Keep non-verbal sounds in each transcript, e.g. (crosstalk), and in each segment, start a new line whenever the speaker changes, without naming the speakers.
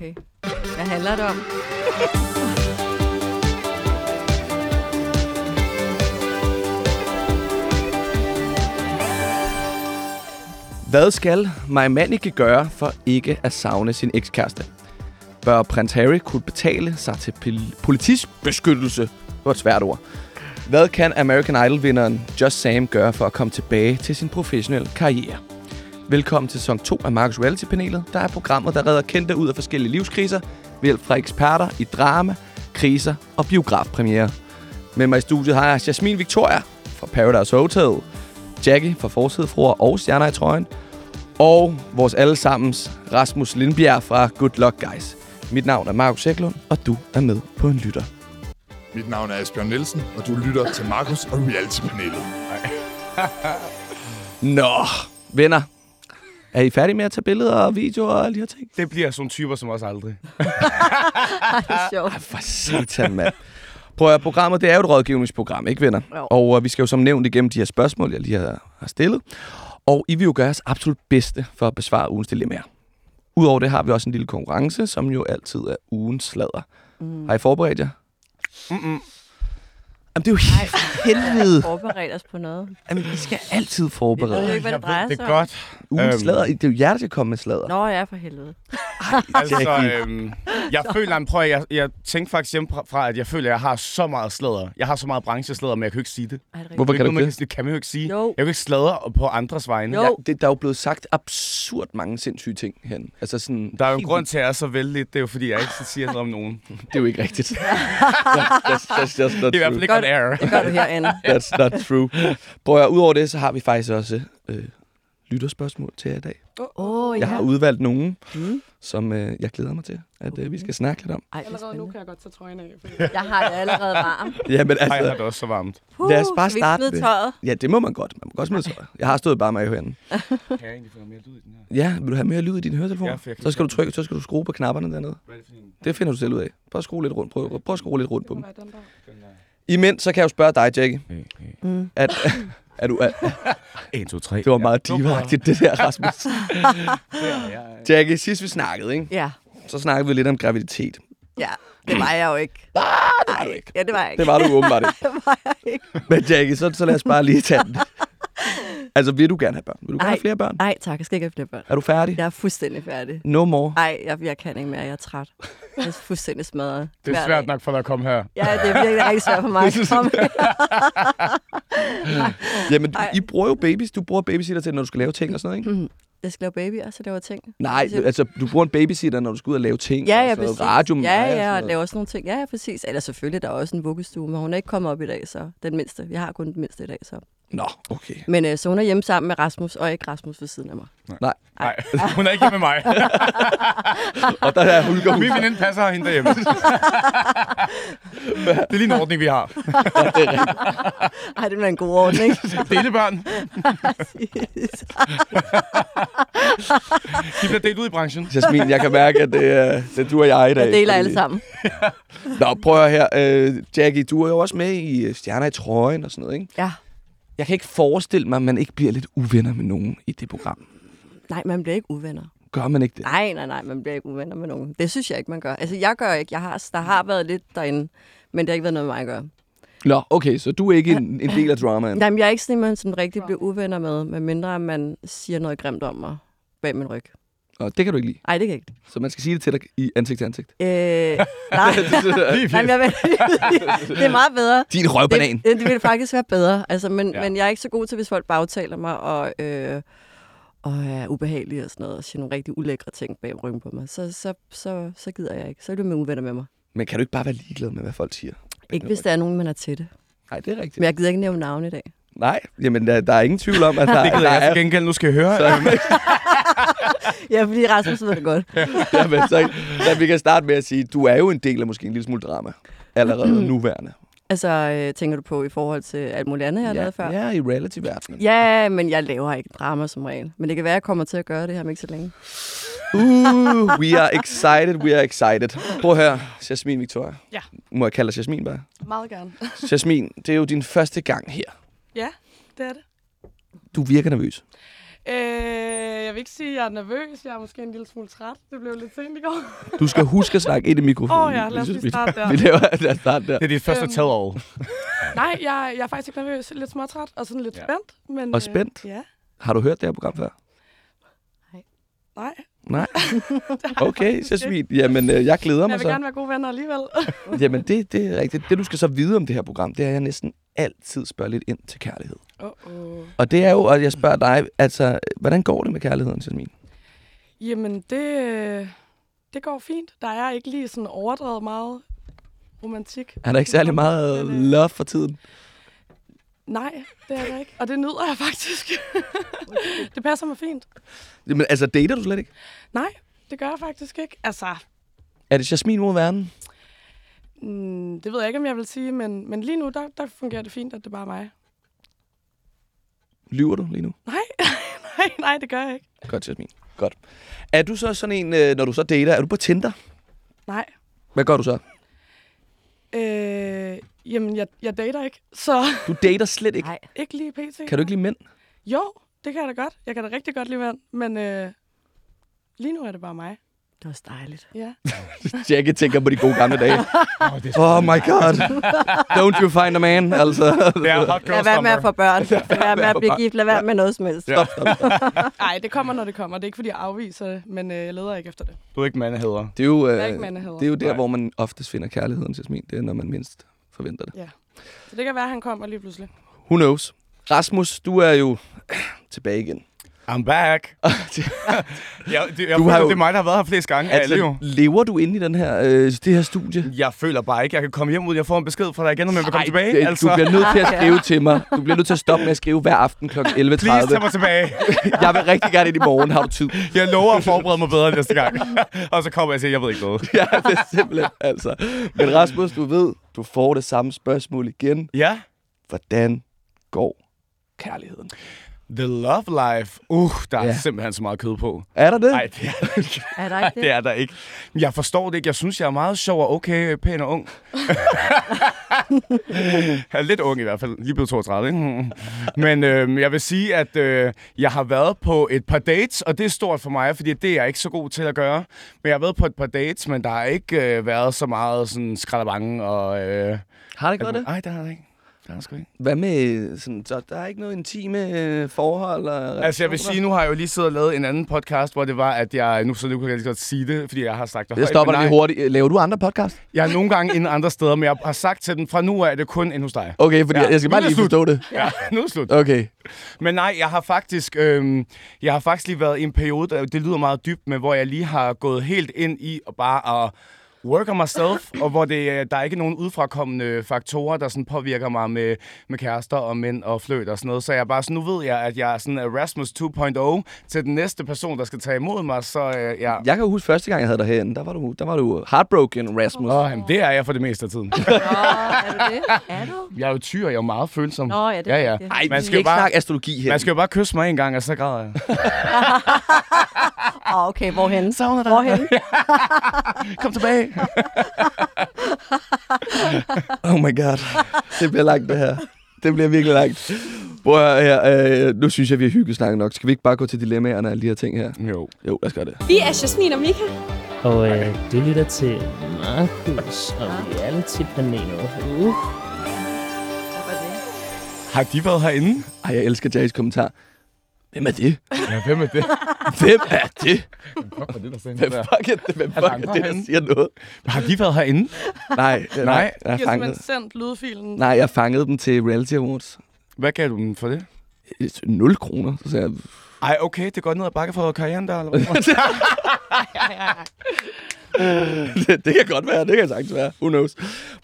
Okay. Hvad handler det om?
Hvad skal Majmanike gøre for ikke at savne sin ekskæreste? Bør prins Harry kunne betale sig til politisk politisbeskyttelse? Det var et svært ord. Hvad kan American Idol-vinderen Just Sam gøre for at komme tilbage til sin professionelle karriere? Velkommen til sæson 2 af Marcus Reality-panelet. Der er programmet, der redder kendte ud af forskellige livskriser ved hjælp fra eksperter i drama, kriser og biografpremiere. Med mig i studiet har jeg Jasmin Victoria fra Paradise Hotel, Jackie fra Forsidefruer og Stjerner i trøjen, og vores allesammens Rasmus Lindbjerg fra Good Luck Guys. Mit navn er Markus Eklund, og du er med på en lytter.
Mit navn er Asbjørn Nielsen, og du lytter til Markus og Reality-panelet.
Nå, venner. Er I færdige med at tage billeder og videoer og alle de her ting?
Det bliver sådan typer som os aldrig. (laughs)
Ej, det er sjovt.
For satan, mand. Prøv at programmet det er jo et rådgivningsprogram, ikke venner?
Jo.
Og uh, vi skal jo som nævnt igennem de her spørgsmål, jeg lige har, har stillet. Og I vil jo gøre jeres absolut bedste for at besvare ugens dilemmaer. Udover det har vi også en lille konkurrence, som jo altid er ugens sladder. Mm. Har I forberedt jer?
Mm-mm.
Jamen, det er jo helt helvede. (laughs)
Forberedt os på noget.
Jamen, I skal altid
Jeg ved
forberede
jo
jer.
ikke, hvad det
Jeg
drejer
ved
sig
det
om.
godt.
Ugens
Øhm.
sladder, det er jo jer, der skal komme med sladder.
Nå, ja, for helvede. (laughs)
Altså,
Jackie.
øhm, jeg føler, at prøv, jeg, jeg tænkte faktisk hjemmefra, at jeg føler, at jeg har så meget sladder. Jeg har så meget branchesladder, men jeg kan jo ikke sige det.
Ej, er.
Hvorfor kan du ikke det?
kan, det kan man jo ikke sige.
Jo.
Jeg kan jo ikke sladre på andres vegne.
Jo.
Jeg,
Det, der er jo blevet sagt absurd mange sindssyge ting herinde. Altså sådan,
der er jo en grund til, at jeg er så vældig. Det er jo, fordi jeg ikke siger noget om nogen. (laughs)
Det er jo ikke rigtigt. that's, that's
er fald ikke on air.
Det gør du herinde. (laughs)
That's not true. Prøv at udover det, så har vi faktisk også øh, lytterspørgsmål til jer i dag.
Åh, oh, ja.
Jeg har udvalgt nogen,
Mm.
som øh, jeg glæder mig til, at øh, vi skal snakke lidt om.
Ej, det er
Allerede nu kan jeg godt tage trøjen af. Fordi
Jeg har det allerede varmt. (laughs)
Ja, men
Ej, jeg har
altså,
det også så varmt.
Uh,
Lad os bare
vi
starte med-
tøjet?
ja, det må man godt. Man må godt smide tøj. Jeg har stået bare med herinde. (laughs)
Kan jeg egentlig få mere lyd i den her?
Ja, vil du have mere lyd i dine høretelefoner?
Ja, jeg
så skal du trykke, så skal du skrue på knapperne dernede.
Hvad er det for en?
Det finder du selv ud af. Prøv at skrue lidt rundt. Prøv, prøv at skrue lidt rundt på
det
dem.
den der.
Imens, så kan jeg jo spørge dig, Jackie.
Hey, hey.
Mm.
At, (laughs) er du, er,
1, 2, 3.
det var meget divagtigt, det der, Rasmus. (laughs)
Ja,
Jackie, sidst vi snakkede, ikke?
Ja.
så snakkede vi lidt om graviditet.
ja, det var jeg jo ikke.
Ah, det var du ikke.
Ja, det var jeg ikke.
Det var du åbenbart (laughs) ikke.
Det var jeg ikke.
Men Jackie, så, så lad os bare lige tage den. (laughs) Altså, vil du gerne have børn? Vil du gerne
Ej.
have flere børn?
Nej, tak. Jeg skal ikke have flere børn.
Er du færdig?
Jeg er fuldstændig færdig.
No more.
Nej, jeg, jeg kan ikke mere. Jeg er træt. Jeg er fuldstændig smadret. (laughs)
Det er svært nok for dig at komme her.
Ja, det er virkelig rigtig svært for mig at (laughs) komme.
Jamen,
Ej.
I bruger jo babies. Du bruger babysitter til, når du skal lave ting og sådan noget, ikke?
Mhm. Jeg skal lave babyer, så laver jeg ting.
Nej, altså, du bruger en babysitter, når du skal ud og lave ting.
Ja,
og
ja, præcis.
Radio med
ja,
mig og
ja, og
sådan
laver sådan nogle ting. Ja, ja, præcis. Eller selvfølgelig, der er også en vuggestue, men hun er ikke kommet op i dag, så den mindste. Jeg har kun den mindste i dag, så.
Nå, okay.
Men øh, så hun er hjemme sammen med Rasmus, og ikke Rasmus ved siden af mig.
Nej,
Nej, (laughs) hun er ikke hjemme med mig. (laughs)
og der er Hulker
Min veninde passer hende derhjemme. (laughs) det er lige en ordning, vi har.
Ej, det er en god ordning.
Delebørn. De bliver delt ud i branchen.
Jasmin, jeg kan mærke, at det er, det er du og jeg i dag.
Jeg deler
fordi-
alle sammen.
Nå, prøv at høre her. Øh, Jackie, du er jo også med i øh, Stjerner i trøjen og sådan noget, ikke?
Ja.
Jeg kan ikke forestille mig, at man ikke bliver lidt uvenner med nogen i det program.
Nej, man bliver ikke uvenner.
Gør man ikke det?
Nej, nej, nej, man bliver ikke uvenner med nogen. Det synes jeg ikke, man gør. Altså, jeg gør ikke. Jeg har, der har været lidt derinde, men det har ikke været noget med mig at gøre.
Nå, okay, så du er ikke en, en del af dramaen.
Nej, (laughs) men jeg er ikke sådan en, man sådan rigtig bliver uvenner med, medmindre man siger noget grimt om mig bag min ryg.
Og det kan du ikke lide.
Nej, det kan jeg ikke.
Så man skal sige det til dig i ansigt til ansigt.
Øh, nej, (laughs)
Lige
nej, men jeg vil, det er meget bedre.
Din røvbanan.
Det, det ville faktisk være bedre. Altså, men. Ja. men jeg er ikke så god til, hvis folk bagtaler mig og, øh, og er ubehagelige og sådan noget, og siger nogle rigtig ulækre ting bag ryggen på mig. Så, så, så, så gider jeg ikke. Så er du med uvenner med mig.
Men kan du ikke bare være ligeglad med, hvad folk siger?
Ikke hvis der er nogen, man er til det.
Nej, det er rigtigt.
Men jeg gider ikke nævne navn i dag.
Nej, jamen der, der er ingen tvivl om, at (laughs) der,
Det
der
jeg
er...
gengæld. Nu skal jeg høre. (laughs) (laughs)
Ja, fordi Rasmus ved det godt.
Jamen, så, så vi kan starte med at sige, du er jo en del af måske en lille smule drama. Allerede nuværende.
Altså, øh, tænker du på i forhold til alt muligt andet, jeg har
ja,
lavet før?
Ja, i reality-verdenen.
Ja, men jeg laver ikke drama som regel. Men det kan være, at jeg kommer til at gøre det her om ikke så længe.
Uh, we are excited, we are excited. Prøv høre, Jasmin Victoria.
Ja.
Må jeg kalde dig Jasmin bare?
Meget gerne.
Jasmin, det er jo din første gang her.
Ja, det er det.
Du virker nervøs.
Øh, jeg vil ikke sige, at jeg er nervøs. Jeg er måske en lille smule træt. Det blev lidt sent i går.
Du skal huske at snakke ind i mikrofonen.
Åh ja, lad os lige
Vi-
starte (laughs) der.
Vi laver lad os starte der.
Det er dit første
Øhm,
tell-all.
Nej, jeg, jeg er faktisk ikke nervøs. Lidt småtræt og sådan lidt
Ja.
spændt. Men,
Og spændt?
Øh, ja.
Har du hørt det her program før?
Nej.
Nej? (laughs) Okay, så sweet. Jamen, øh, jeg glæder mig
jeg vil
så.
gerne være gode venner alligevel.
Jamen, det, det er rigtigt. Det, du skal så vide om det her program, det er, at jeg næsten altid spørger lidt ind til kærlighed.
oh, oh.
Og det er jo, at jeg spørger dig, altså, hvordan går det med kærligheden, Jasmin?
Jamen, det, det går fint. Der er ikke lige sådan overdrevet meget romantik.
Er der ikke særlig meget
Men, øh,
love for tiden?
Nej, det er der ikke. Og det nyder jeg faktisk. (laughs) det passer mig fint.
Jamen, altså, dater du slet ikke?
Nej, det gør jeg faktisk ikke. Altså,
Er det Jasmin mod verden?
Mm, det ved jeg ikke, om jeg vil sige, men, men lige nu, der, der fungerer det fint, at det bare er mig.
Lyver du lige nu? (laughs)
Nej, nej, nej, det gør jeg ikke.
Godt, Jasmin. Godt. Er du så sådan en, øh, når du så dater, er du på Tinder?
Nej.
Hvad gør du så?
Øh, jamen, jeg, jeg dater ikke, så
Du dater slet ikke.
Nej.
ikke lige pt.
Kan du ikke lide mænd?
Jo, det kan jeg da godt. Jeg kan da rigtig godt lide mand, men øh, lige nu er det bare mig.
Det var også dejligt.
Ja. (laughs)
Jackie tænker på de gode gamle dage. (laughs)
Oh, det
Oh my god. Don't you find a man, altså.
Det er hot
Lad være med at få børn. (laughs) Lad være med at blive gift. Lad være med noget som helst.
Stop, stop, stop.
Nej, det kommer, når det kommer. Det er ikke, fordi jeg afviser det, men øh, jeg leder ikke efter det.
Du er ikke mandeheder.
Det er jo,
er
øh,
ikke mandehader.
det er jo der,
Nej.
hvor man oftest finder kærligheden, Jasmin. Det er, når man mindst forventer det.
Så det kan være, at han kommer lige pludselig.
Who knows? Rasmus, du er jo (clears throat) tilbage igen.
I'm back. (laughs) ja, det, jeg
Du
du
har
føler,
jo-
det er mig, der har været her flest gange. Altså,
Altså, lever du inde i den her, øh, det her studie?
jeg føler bare ikke, jeg kan komme hjem ud. Jeg får en besked fra dig igen, om jeg vil komme tilbage.
det-
altså,
Du bliver nødt til at (laughs) skrive til mig. Du bliver nødt til at stoppe med at skrive hver aften kl. 11.30.
please, tag mig tilbage. (laughs)
Jeg vil rigtig gerne ind i morgen. Har du tid?
Jeg lover at forberede mig bedre næste gang. og så kommer jeg og siger, jeg ved ikke noget.
Ja, det er simpelthen altså. Men Rasmus, du ved, du får det samme spørgsmål igen.
Ja.
Hvordan går kærligheden?
The Love Life. Uh, der er
Ja.
simpelthen så meget kød på.
Er der det?
Nej, det er,
Er der ikke (laughs) det?
det er der ikke. Jeg forstår det ikke. Jeg synes, jeg er meget sjov og okay, pæn og ung. (laughs) jeg er lidt ung i hvert fald. Lige blevet 32, ikke? (laughs) Men øh, jeg vil sige, at øh, jeg har været på et par dates, og det er stort for mig, fordi det er jeg ikke så god til at gøre. Men jeg har været på et par dates, men der har ikke øh, været så meget sådan skraldebange og... Øh,
Har det ikke været det?
Nej, det har der ikke. Har der sgu ikke.
Hvad med, sådan, så der er ikke noget intime øh, forhold? Og
Altså, jeg vil sige, nu har jeg jo lige siddet og lavet en anden podcast, hvor det var, at jeg... Nu, så nu kan jeg lige godt sige det, fordi jeg har sagt det
Jeg
højt,
stopper dig lige hurtigt. Laver du andre podcast?
Jeg er nogle gange inde andre steder, men jeg har sagt til den, fra nu af er det kun inde hos dig.
Okay, fordi
Ja.
jeg skal bare lige forstå det.
Ja, nu er det slut.
Okay.
Men nej, jeg har faktisk, øhm, jeg har faktisk lige været i en periode, der, det lyder meget dybt, men hvor jeg lige har gået helt ind i og bare at work on myself, og hvor det, øh, der er ikke nogen udfrakommende faktorer, der sådan påvirker mig med, med kærester og mænd og fløjt og sådan noget. Så jeg bare sådan, nu ved jeg, at jeg er sådan Erasmus 2.0 til den næste person, der skal tage imod mig. Så øh, ja,
Jeg kan huske første gang, jeg havde dig herinde, der var du, der var du heartbroken, Rasmus.
Åh, jamen, det er jeg for det meste af tiden.
Nå, er du det? Er du?
Jeg er jo tyr, jeg er jo meget følsom.
Nå, ja, det er
Ja, ja.
Ej,
Man skal jo
ikke
bare-
snakke astrologi her.
Man skal jo bare kysse mig en gang, og så græder jeg. (laughs)
Okay, hvorhen?
Savner dig.
Hvorhen? (laughs)
Kom tilbage.
Oh my god. Det bliver langt, det her. Det bliver virkelig langt. Prøv her. Øh, nu synes jeg, vi har hygget snakket nok. Skal vi ikke bare gå til dilemmaerne og alle de her ting her?
Jo.
Jo, lad os gøre det.
Vi er Jasmin og Mika.
Og øh, du lytter til Markus og Reality-panelet. Uh.
Har de været herinde?
Ej, jeg elsker Jays kommentar. Hvem er det?
Ja, hvem er det? (laughs)
Hvem er det?
Fuck, var det der sagde
Hvem
der?
fuck er det, Hvem fuck er det, der siger noget?
Har de været herinde?
Nej, (laughs) nej,
Nej.
jeg har fanget,
simpelthen sendt lydfilen.
nej, jeg fangede dem til Reality Awards.
Hvad gav du dem for det?
0 kroner. Så sagde jeg,
Ej, okay, det går ned ad bakke for karrieren der, eller hvad? (laughs)
det, det kan godt være, det kan sagtens være. Who knows?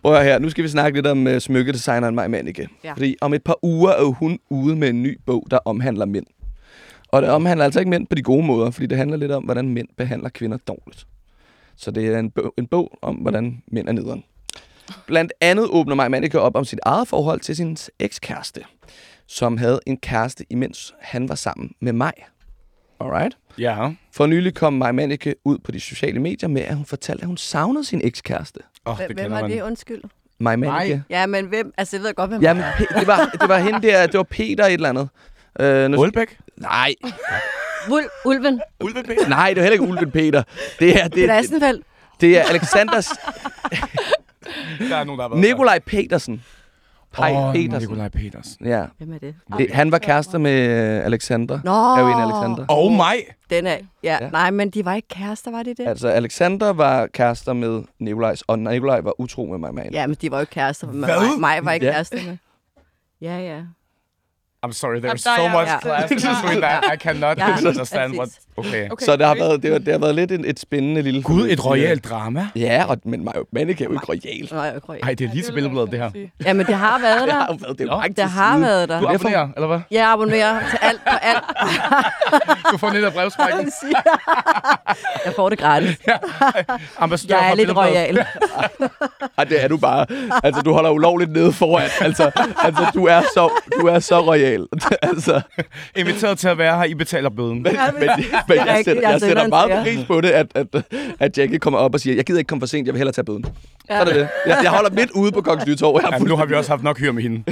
Prøv her, nu skal vi snakke lidt om uh, smykkedesigneren Maj Manike.
Ja.
Fordi om et par uger er hun ude med en ny bog, der omhandler mænd. Og det omhandler altså ikke mænd på de gode måder, fordi det handler lidt om, hvordan mænd behandler kvinder dårligt. Så det er en bog, en bog om, hvordan mænd er nederen. Blandt andet åbner Maj Manike op om sit eget forhold til sin ekskæreste, som havde en kæreste, imens han var sammen med mig. Alright?
Ja.
For nylig kom Maj Manike ud på de sociale medier med, at hun fortalte, at hun savnede sin ekskæreste.
Åh, oh, det
Hvem var
man.
det? Undskyld.
Maj Manike.
Ja, men hvem? Altså, jeg ved godt, hvem
Jamen,
det
var, det var hende der, det var Peter et eller andet. Øh, nu,
Aalbæk?
Nej,
Ul- ulven.
Ulven Peter.
nej, det er heller ikke Ulven Peter. Det er, det,
Peter
det,
Assenfeldt.
det er Alexanders
Der er nogen, der har været
Nikolaj Petersen. Pej
Åh,
Petersen.
Nikolaj Petersen.
Ja.
Hvem er det?
Det, han var kærester med øh, Alexander.
Nå,
Er jo en Alexander.
Oh my!
Den er, ja,
Ja.
nej, men de var ikke kærester, var de det?
Altså, Alexander var kærester med Nikolajs, og Nikolaj var utro med mig, man.
Ja, men de var jo ikke kærester.
Hvad?
mig, mig var ikke
ja.
kærester med. Ja, ja.
I'm sorry, there's so
er-
much
ja.
class between that. (laughs) I cannot
Ja,
understand what... Okay.
Okay,
Så det har været, det, har, det har været lidt et, et spændende lille...
Gud, et royalt drama.
Ja, og, men Maja Manike er jo ikke royal.
Nå, jeg krøg.
Ej, det er lige til billedbladet, det her.
Ja, men det har været
Det
der.
har jo været, det er
Det har været der.
Du abonnerer, eller hvad?
Jeg abonnerer til alt på alt. (laughs)
Du får ned af brevsprækken.
jeg får det gratis.
Ambassadør
Jeg er
for
lidt royal.
Ej, det er du bare. Altså, du holder ulovligt nede foran. Altså, altså du, er så, du er så royal. (laughs) altså, (laughs)
Inviteret til at være her, I betaler bøden.
men, men jeg,
rigtigt,
sætter,
jeg
jeg sætter meget pris på det, at, at, at Jackie kommer op og siger, jeg gider ikke komme for sent, jeg vil hellere tage bøden. Så er det det. Jeg, jeg holder midt ude på Kongens Nytorv. Jeg
Ja, nu har vi også haft nok hyr med hende. (laughs)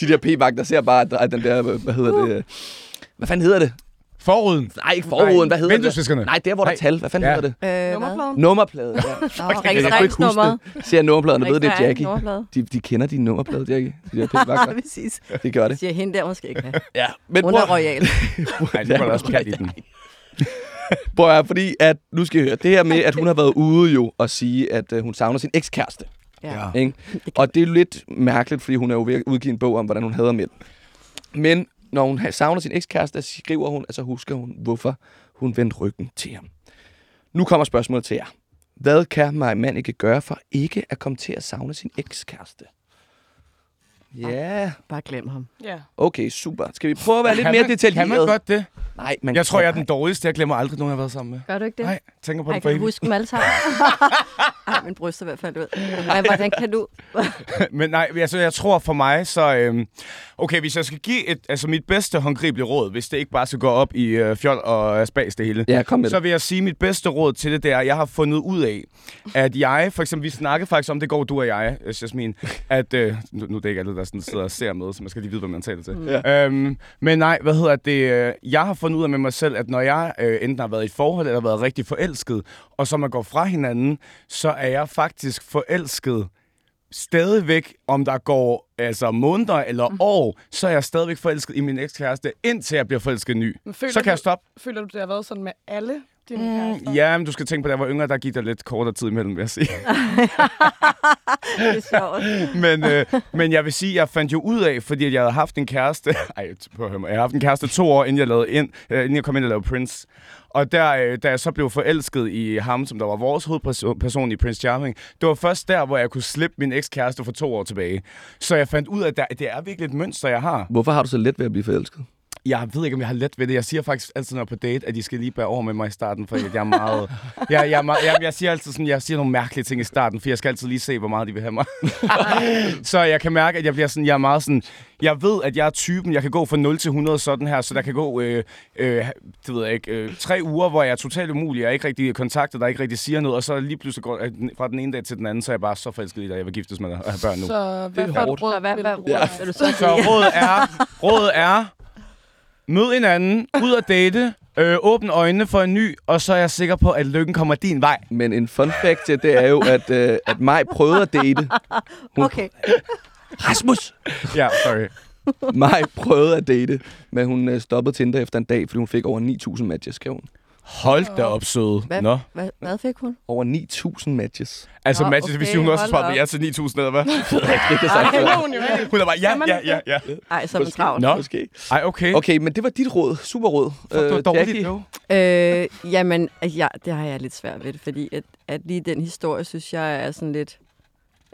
De der p-vagter ser bare, at der den der, hvad hedder det? øh, Hvad fanden hedder det?
Forruden.
Nej, ikke forruden. Hvad hedder det? Nej, det er, hvor der er tal. Hvad fanden
Ja.
hedder det?
Øh,
Nummerpladen?
Nummerplade. Ja.
Nå, (laughs)
Jeg kunne ikke huske
registreringsnummeret.
det. Ser nummerpladen og ved, det er Jackie.
Nummerplade.
De, de kender din nummerplade, Jackie. De der p-vagter. (laughs)
Præcis.
Det gør det.
Siger hende der måske ikke.
Ja. Men
Hun
prøv-
er royal.
Nej, nu var der også pjat i den. (laughs)
Prøv at fordi at, nu skal I høre, det her med, at hun har været ude jo og sige, at uh, hun savner sin ekskæreste.
Ja.
Ikke? Og det er lidt mærkeligt, fordi hun er jo ved at udgive en bog om, hvordan hun hader mænd. Men når hun savner sin ekskæreste, så skriver hun, altså husker hun, hvorfor hun vendte ryggen til ham. Nu kommer spørgsmålet til jer. Hvad kan mig mand ikke gøre for ikke at komme til at savne sin ekskæreste? Ja,
Bare glem ham.
Ja.
okay, super. Skal vi prøve at være lidt
Kan
mere
man-
detaljeret?
Kan man godt det?
Nej, man
Jeg tror, jeg er den dårligste. Jeg glemmer aldrig nogen, jeg har været sammen med.
Gør du ikke det?
Nej, tænker på
Ej,
det for
kan du huske dem alle sammen? (laughs) Ej, min bryst er i hvert fald ud. Ej, hvordan kan du? (laughs)
Men nej, altså, jeg tror for mig, så... Øhm, okay, hvis jeg skal give et, altså mit bedste håndgribelige råd, hvis det ikke bare skal gå op i øh, fjol og øh, spas det hele,
Ja, kom med
så vil jeg sige, at mit bedste råd til det, det er, at jeg har fundet ud af, at jeg, for eksempel, vi snakkede faktisk om, det går du og jeg, øh, Jasmin, at, øh, nu, nu er det ikke alle, der sådan sidder og ser med, så man skal lige vide, hvad man taler til.
Ja.
Øhm, men nej, hvad hedder det, øh, jeg har fundet ud af med mig selv, at når jeg øh, enten har været i et forhold, eller været rigtig forelsket, og så man går fra hinanden, så er jeg faktisk forelsket stadigvæk, om der går altså måneder eller
Mm.
år, så er jeg stadigvæk forelsket i min ekskæreste, indtil jeg bliver forelsket ny.
Men føler
Så kan jeg
du-
stoppe.
Føler du, det har været sådan med alle dine
Mm, ja, men du skal tænke på, at jeg var yngre, der gik der lidt kortere tid imellem, vil jeg sige. (laughs)
Det er sjovt.
men, øh, men jeg vil sige, jeg fandt jo ud af, fordi at jeg havde haft en kæreste... (laughs) Ej, prøv at høre mig. Jeg har haft en kæreste to år, inden jeg, lavede ind, øh, inden jeg kom ind og lavede Prince. Og der, øh, da jeg så blev forelsket i ham, som der var vores hovedperson i Prince Charming, det var først der, hvor jeg kunne slippe min ekskæreste for to år tilbage. Så jeg fandt ud af, at der, det er virkelig et mønster, jeg har.
Hvorfor har du så let ved at blive forelsket?
Jeg ved ikke, om jeg har let ved det. Jeg siger faktisk altid, når jeg er på date, at de skal lige bære over med mig i starten, for jeg er meget... (laughs) Jeg, jeg, er meget, jeg, jeg siger altid sådan, jeg siger nogle mærkelige ting i starten, for jeg skal altid lige se, hvor meget de vil have mig. (laughs) så jeg kan mærke, at jeg bliver sådan, jeg er meget sådan... Jeg ved, at jeg er typen, jeg kan gå fra 0 til 100 sådan her, så der kan gå, øh, øh, det ved jeg ikke, øh, tre uger, hvor jeg er totalt umulig, jeg er ikke rigtig kontaktet, der ikke rigtig siger noget, og så lige pludselig går jeg fra den ene dag til den anden, så er jeg bare så forelsket i dig, jeg vil giftes med dig og have børn nu. Så,
hvad
er
for
hårdt.
råd
hvad, hvad,
du
ja. så
rådet er, rådet er, mød hinanden, ud at date, øh, åbne øjnene for en ny, og så er jeg sikker på, at lykken kommer din vej.
Men en fun fact til det er jo, at, øh, at Maj prøvede at date.
Okay.
Rasmus!
Ja, sorry.
Maj prøvede at date, men hun øh, stoppede Tinder efter en dag, fordi hun fik over 9.000 matches, skrev hun.
Hold da op, søde.
Hvad,
Nå.
hvad, hvad fik hun?
Over 9.000 matches.
Altså,
Nå,
matches, okay, hvis hun også
da
ja til 9.000, eller hvad? (laughs)
Det kan sagt.
Det er hun jo ikke.
Hun er bare, ja, ja, ja, ja.
Ej, så er man travlt.
Nå,
Måske.
ej, okay.
Okay, men det var dit råd. Super råd.
Fuck, det var dårligt,
Jackie?
jo.
Øh, jamen, ja, det har jeg lidt svært ved, fordi at, at lige den historie, synes jeg er sådan lidt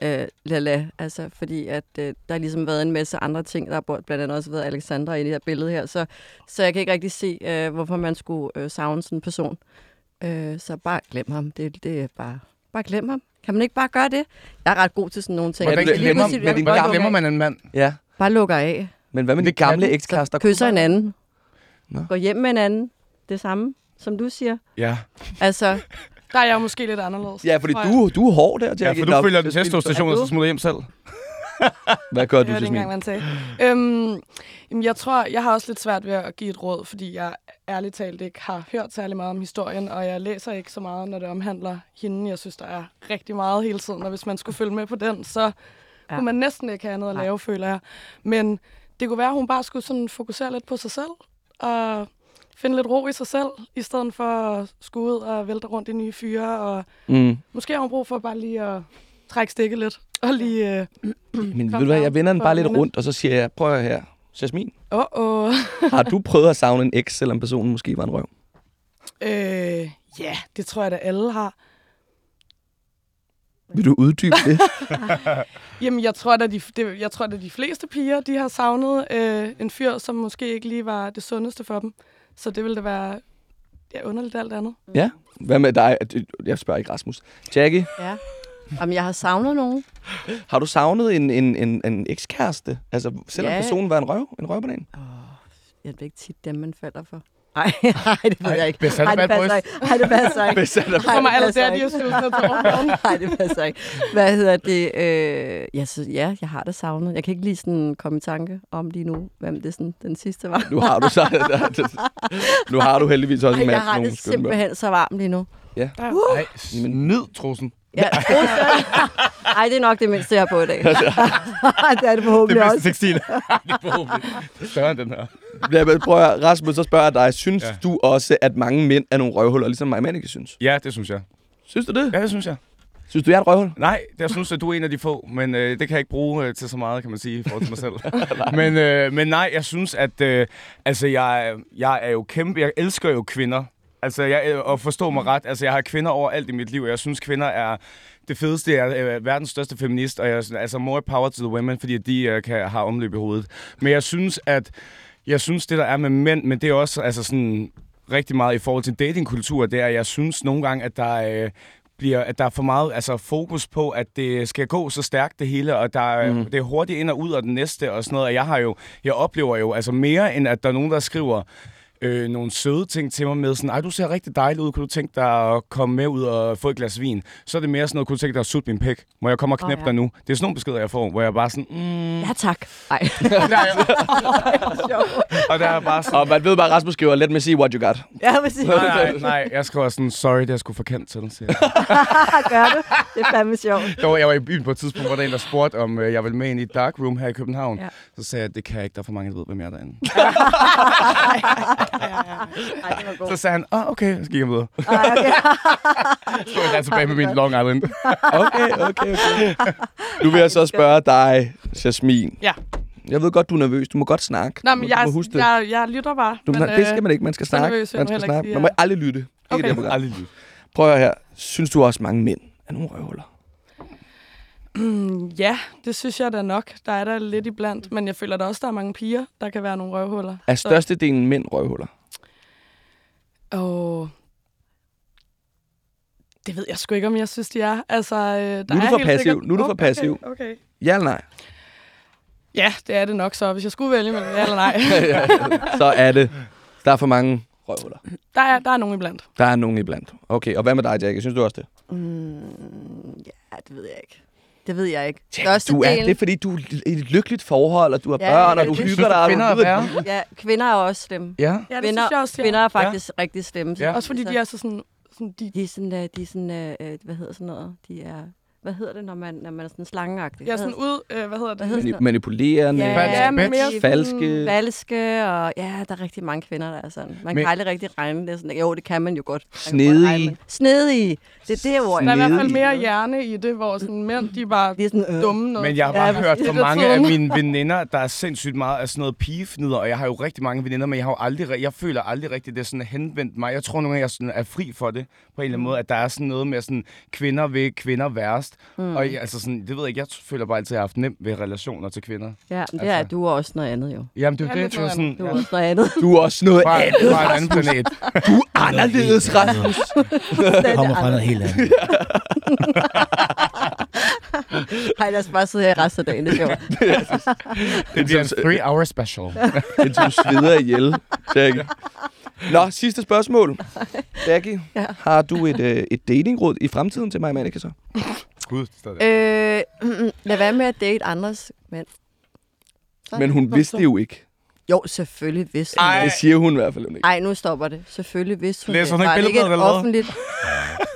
øh, lala. Altså, fordi at øh, der har ligesom været en masse andre ting. Der har blandt andet også været Alexandra i det her billede her. Så, så jeg kan ikke rigtig se, øh, hvorfor man skulle øh, savne sådan en person. Øh, så bare glem ham. Det, det er bare, bare glem ham. Kan man ikke bare gøre det? Jeg er ret god til sådan nogle ting.
Hvordan glemmer, men, hvordan glemmer man en mand?
Ja,
Bare lukker af.
men hvad med de gamle ekskærester?
Kysser en anden.
Nå.
Går hjem med en anden. Det samme, som du siger.
Ja.
Altså,
Der er jeg måske lidt anderledes.
Ja, fordi du, du er hård der, Jackie.
Ja, for du følger den testosteration, og så smutter hjem selv. (laughs)
Hvad gør du, Jasmin?
hvad han sagde. Øhm, jamen, jeg tror, jeg har også lidt svært ved at give et råd, fordi jeg ærligt talt ikke har hørt særlig meget om historien, og jeg læser ikke så meget, når det omhandler hende. Jeg synes, der er rigtig meget hele tiden, og hvis man skulle følge med på den, så ja. kunne man næsten ikke have andet at
Nej.
lave, føler jeg. Men det kunne være, at hun bare skulle sådan fokusere lidt på sig selv, og finde lidt ro i sig selv, i stedet for at skulle ud og vælte rundt i nye fyre, og
Mm.
måske har hun brug for bare lige at trække stikket lidt, og lige... Øh, (clears throat)
Men ved du hvad, jeg vender den bare lidt rundt, og så siger jeg, prøv at her. Jasmin,
åh, åh. (laughs)
har du prøvet at savne en eks, selvom personen måske var en røv?
Øh, ja, det tror jeg, da alle har.
Vil du uddybe det? (laughs) (laughs)
Jamen, jeg tror, da de, det, jeg tror, da de fleste piger, de har savnet øh, en fyr, som måske ikke lige var det sundeste for dem. Så det ville da være ja, underligt alt andet.
ja. Hvad med dig? Jeg spørger ikke Rasmus. Jackie,
Ja. Om jeg har savnet nogen?
har du savnet en, en, en, en ekskæreste? Altså, selvom
Ja.
personen var en røv? En røvbanan?
Jeg ved ikke tit dem, man falder for. Nej, (laughs) nej, det ved jeg ikke.
Besat
Nej,
bad
det passer ikke. Nej, det passer ikke.
Besat af
Nej,
Kommer
det
alle
passer
der, de
ikke.
har overfladen. (laughs)
Nej, det passer ikke. Hvad hedder det? Øh, jeg synes, ja, jeg har det savnet. Jeg kan ikke lige sådan komme i tanke om lige nu, hvem det sådan, den sidste var.
Nu har du så, (laughs) nu har du heldigvis også en
Ej,
mand.
jeg har det simpelthen så varmt lige nu.
Ej, nyd trussen.
Ja, (laughs) Ej, det er nok det mindste, jeg har på i dag. (laughs) det er det
Det
forhåbentlig
bedste
også.
tekstil. (laughs) det er forhåbentlig større end den her.
Ja, men prøv at, Rasmus, så spørger jeg dig. Synes
Ja.
du også, at mange mænd er nogle røvhuller, ligesom mig Manike synes?
Ja, det synes jeg.
Synes du det?
Ja, det synes jeg.
Synes du, jeg er et røvhul?
Nej, jeg synes, at du er en af de få, men øh, det kan jeg ikke bruge øh, til så meget, kan man sige, forhold til mig selv. men, øh, men nej, jeg synes, at øh, altså, jeg, jeg er jo kæmpe, jeg elsker jo kvinder. Altså, jeg, øh, og forstå mig ret, altså, jeg har kvinder overalt i mit liv, og jeg synes, kvinder er det fedeste. Jeg er øh, verdens største feminist, og jeg altså, more power to the women, fordi de øh, kan have omløb i hovedet. Men jeg synes, at jeg synes, det der er med mænd, men det er også altså sådan rigtig meget i forhold til datingkultur, det er, at jeg synes nogle gange, at der øh, bliver, at der er for meget altså, fokus på, at det skal gå så stærkt det hele, og der, er,
Mhm.
det er hurtigt ind og ud af den næste og sådan noget. Og jeg har jo, jeg oplever jo altså mere, end at der er nogen, der skriver øh, nogle søde ting til mig med sådan, ej, du ser rigtig dejlig ud, kunne du tænke dig at komme med ud og få et glas vin? Så er det mere sådan noget, kunne du tænke dig at sutte min pæk? Må jeg komme og knæppe
ja.
dig nu? Det er sådan nogle beskeder, jeg får, hvor jeg bare sådan, mm,
Ja, tak. Ej. (laughs)
nej, og der er bare sådan,
Og man ved bare, at Rasmus skriver, let me see what you got.
Ja, præcis.
nej, nej, nej, jeg skriver sådan, sorry, det er sgu for kendt til, siger jeg. (laughs)
Gør du? Det er fandme sjovt.
Der var, jeg var i byen på et tidspunkt, hvor der en, der spurgte, om øh, jeg ville med ind i et dark room her i København.
Ja.
Så sagde jeg, det kan jeg ikke, der er for mange, der ved, hvem jeg er derinde. (laughs)
Ej, det var god.
Så sagde han, ah, okay, så gik jeg videre.
Ej, okay. (laughs)
Så var jeg der tilbage med min Long Island. (laughs)
Okay, okay, okay. Nu vil jeg så spørge dig, Jasmin.
Ja.
Jeg ved godt, du er nervøs. Du må godt snakke.
Nå,
du,
men
må- du
jeg,
må huske det.
jeg, jeg lytter bare.
Du,
men,
det skal man ikke. Man skal snakke.
nervøs
Man
jeg
skal
heller ikke
snakke.
sige,
Man må
ja.
aldrig lytte. Ikke
Okay.
i det program.
Aldrig lyt.
Prøv at høre her. Synes du også, mange mænd er nogle røvhuller? (clears throat)
Ja, det synes jeg da nok. Der er der lidt iblandt, men jeg føler da også, der er mange piger, der kan være nogle røvhuller.
Er størstedelen mænd røvhuller?
Åh, det ved jeg sgu ikke, om jeg synes, de er. Altså, øh, der
Nu er du
er
for
helt
passiv.
sikkert-
Nu er du for
Okay,
passiv.
Okay.
Ja eller nej?
Ja, det er det nok så. Hvis jeg skulle vælge mellem ja eller nej. (laughs)
Så er det. Der er for mange røvhuller.
der, er, der er nogen iblandt.
Der er nogen iblandt. Okay, og hvad med dig, Jackie? Synes du også det?
Mm, ja, det ved jeg ikke. Det ved jeg ikke.
du er, det er fordi, du er i et lykkeligt forhold, og du har
Ja,
børn, og du
synes
hygger
du,
dig. og
kvinder
du
er værre?
Ja, kvinder er også slemme.
Ja.
Ja, det
kvinder,
synes jeg også,
kvinder
er.
er faktisk ja. rigtig slemme.
Ja.
Også fordi de er så sådan... sådan de,
De er sådan, uh, de er sådan uh, hvad hedder sådan noget? De er, hvad hedder det, når man, når man er sådan slangeagtig?
ja, sådan ud... Øh, hvad hedder det?
Hvad hedder
Manipulerende.
Ja,
Falsk
men
bitch.
mere sådan
Falske.
Valske, og ja, der er rigtig mange kvinder, der er sådan. Man
Men-
kan aldrig rigtig regne det. Sådan, jo, det kan man jo godt. Man kan
Snedige.
godt regne, men- Snedige. Det er det ord.
Der er i hvert fald mere hjerne i det, hvor sådan mænd, de er bare
De er sådan, øh.
dumme. Noget.
Men jeg har bare
Ja,
hørt fra mange af mine veninder, der er sindssygt meget af sådan noget pigefnider, og jeg har jo rigtig mange veninder, men jeg har jo aldrig, ri- jeg føler aldrig rigtigt, det er sådan henvendt mig. Jeg tror nogle gange, jeg sådan er fri for det, på en eller anden måde, at der er sådan noget med sådan, kvinder ved kvinder værst. Mm. Og jeg, altså sådan, det ved jeg ikke, jeg føler bare altid, at jeg har haft nemt ved relationer til kvinder.
Ja, men det er,
Altså.
du er også noget andet jo.
Jamen, det er jo det, jeg sådan,
Du er også noget andet.
Du er også noget
fra,
andet.
fra en anden planet.
Du er anderledes, Rasmus. (laughs)
Jeg kommer fra noget helt andet. (laughs)
Ej, lad os bare sidde her resten af dagen, det er sjovt. (laughs)
Det bliver en three-hour special.
Indtil du sveder ihjel, Jackie. Nå, sidste spørgsmål. Jackie,
Ja.
har du et, øh, et datingråd i fremtiden til mig, Manika, så?
Gud, det står der.
Øh, mm, lad være med at date andres mænd.
Men hun vidste det jo ikke.
Jo, selvfølgelig vidste hun
Ej.
det.
Det siger hun i hvert fald jo ikke.
Ej, nu stopper det. Selvfølgelig vidste hun
Læser
det.
hun ikke
var det ikke et offentligt...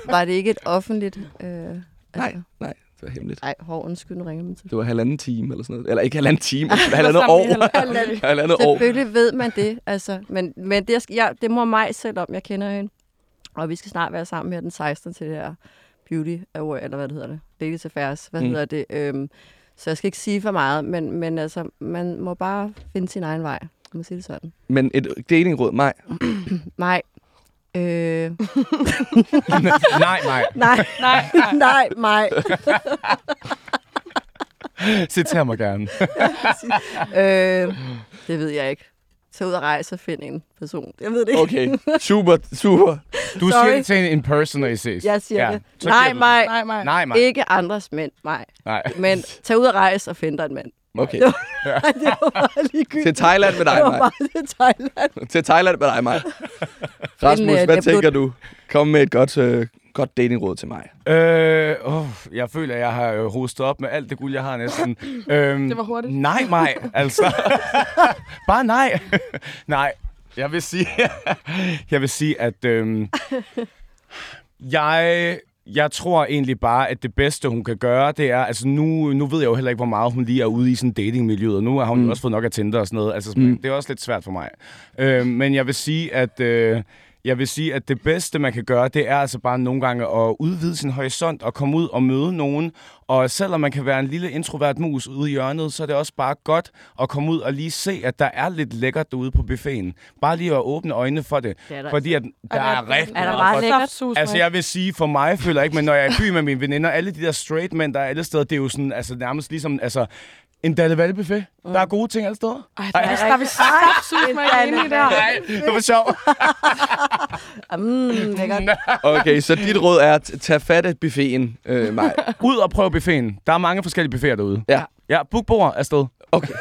var det ikke et offentligt... Øh,
Nej,
altså,
nej, det var hemmeligt.
Ej, hov, undskyld, nu ringer min til.
Det var halvanden time eller sådan noget. Eller ikke halvanden time, (laughs) undskyld, halvandet år.
Halvandet. (laughs)
halvandet år.
Selvfølgelig ved man det, altså. Men, men det, jeg, det må mig selv om, jeg kender hende. Og vi skal snart være sammen her den 16. til det her Beauty Award, eller hvad det hedder det? Ladies Affairs, hvad
Mm.
hedder det? Øhm, så jeg skal ikke sige for meget, men, men altså, man må bare finde sin egen vej. Jeg må sige det sådan.
Men et datingråd, (clears throat) mig.
Nej. Øh, (laughs)
nej, nej.
nej,
Nej, nej. (laughs)
nej, mig.
Citer mig gerne. (laughs)
øh, det ved jeg ikke. Tag ud og rejse og find en person. Jeg ved det ikke.
Okay, super, super. (laughs)
Du
Sorry.
siger det til en in person, når I ses.
Jeg siger
Ja,
det.
så
Nej, mig.
Nej, mig.
Nej, mig.
Ikke andres mænd, mig.
Nej.
Men tag ud og rejse og find dig en mand.
Okay.
det var bare (laughs) ligegyldigt.
Til Thailand med dig,
Det var
mig.
bare til Thailand.
Til Thailand med dig, mig. Rasmus,
øh,
hvad
det
tænker du? Kom med et godt, øh, godt datingråd til mig.
Øh, oh, jeg føler, at jeg har øh, hostet op med alt det guld, jeg har næsten. (laughs) øhm,
Det var hurtigt.
Nej, mig. Altså. (laughs) Bare nej. (laughs) nej. Jeg vil sige, jeg vil sige at øhm, jeg, jeg tror egentlig bare, at det bedste, hun kan gøre, det er, altså nu, nu ved jeg jo heller ikke, hvor meget hun lige er ude i sådan datingmiljøet, og nu har hun mm. jo også fået nok af Tinder og sådan noget. Altså, mm. det er også lidt svært for mig. Øh, men jeg vil sige, at... Øh, jeg vil sige, at det bedste, man kan gøre, det er altså bare nogle gange at udvide sin horisont og komme ud og møde nogen. Og selvom man kan være en lille introvert mus ude i hjørnet, så er det også bare godt at komme ud og lige se, at der er lidt lækkert derude på buffeten. Bare lige at åbne øjnene for det.
Det er der
Fordi at der er rigtig
Er der
meget
lækkert?
Altså, jeg vil sige, for mig føler jeg ikke, men når jeg er i by med mine veninder, alle de der straight mænd, der er alle steder, det er jo sådan, altså nærmest ligesom, altså, en Dalle Valle buffet. Mm. Der er gode ting alle steder.
Ej, der, er, der er vi saftsus med inde i der.
Det var sjovt. (laughs)
Mm, (laughs) lækkert.
Okay, så dit råd er at tage fat af buffeten, øh, mig. (laughs)
Ud og prøv buffeten. Der er mange forskellige buffeter derude.
Ja.
Ja, book bord afsted.
Okay.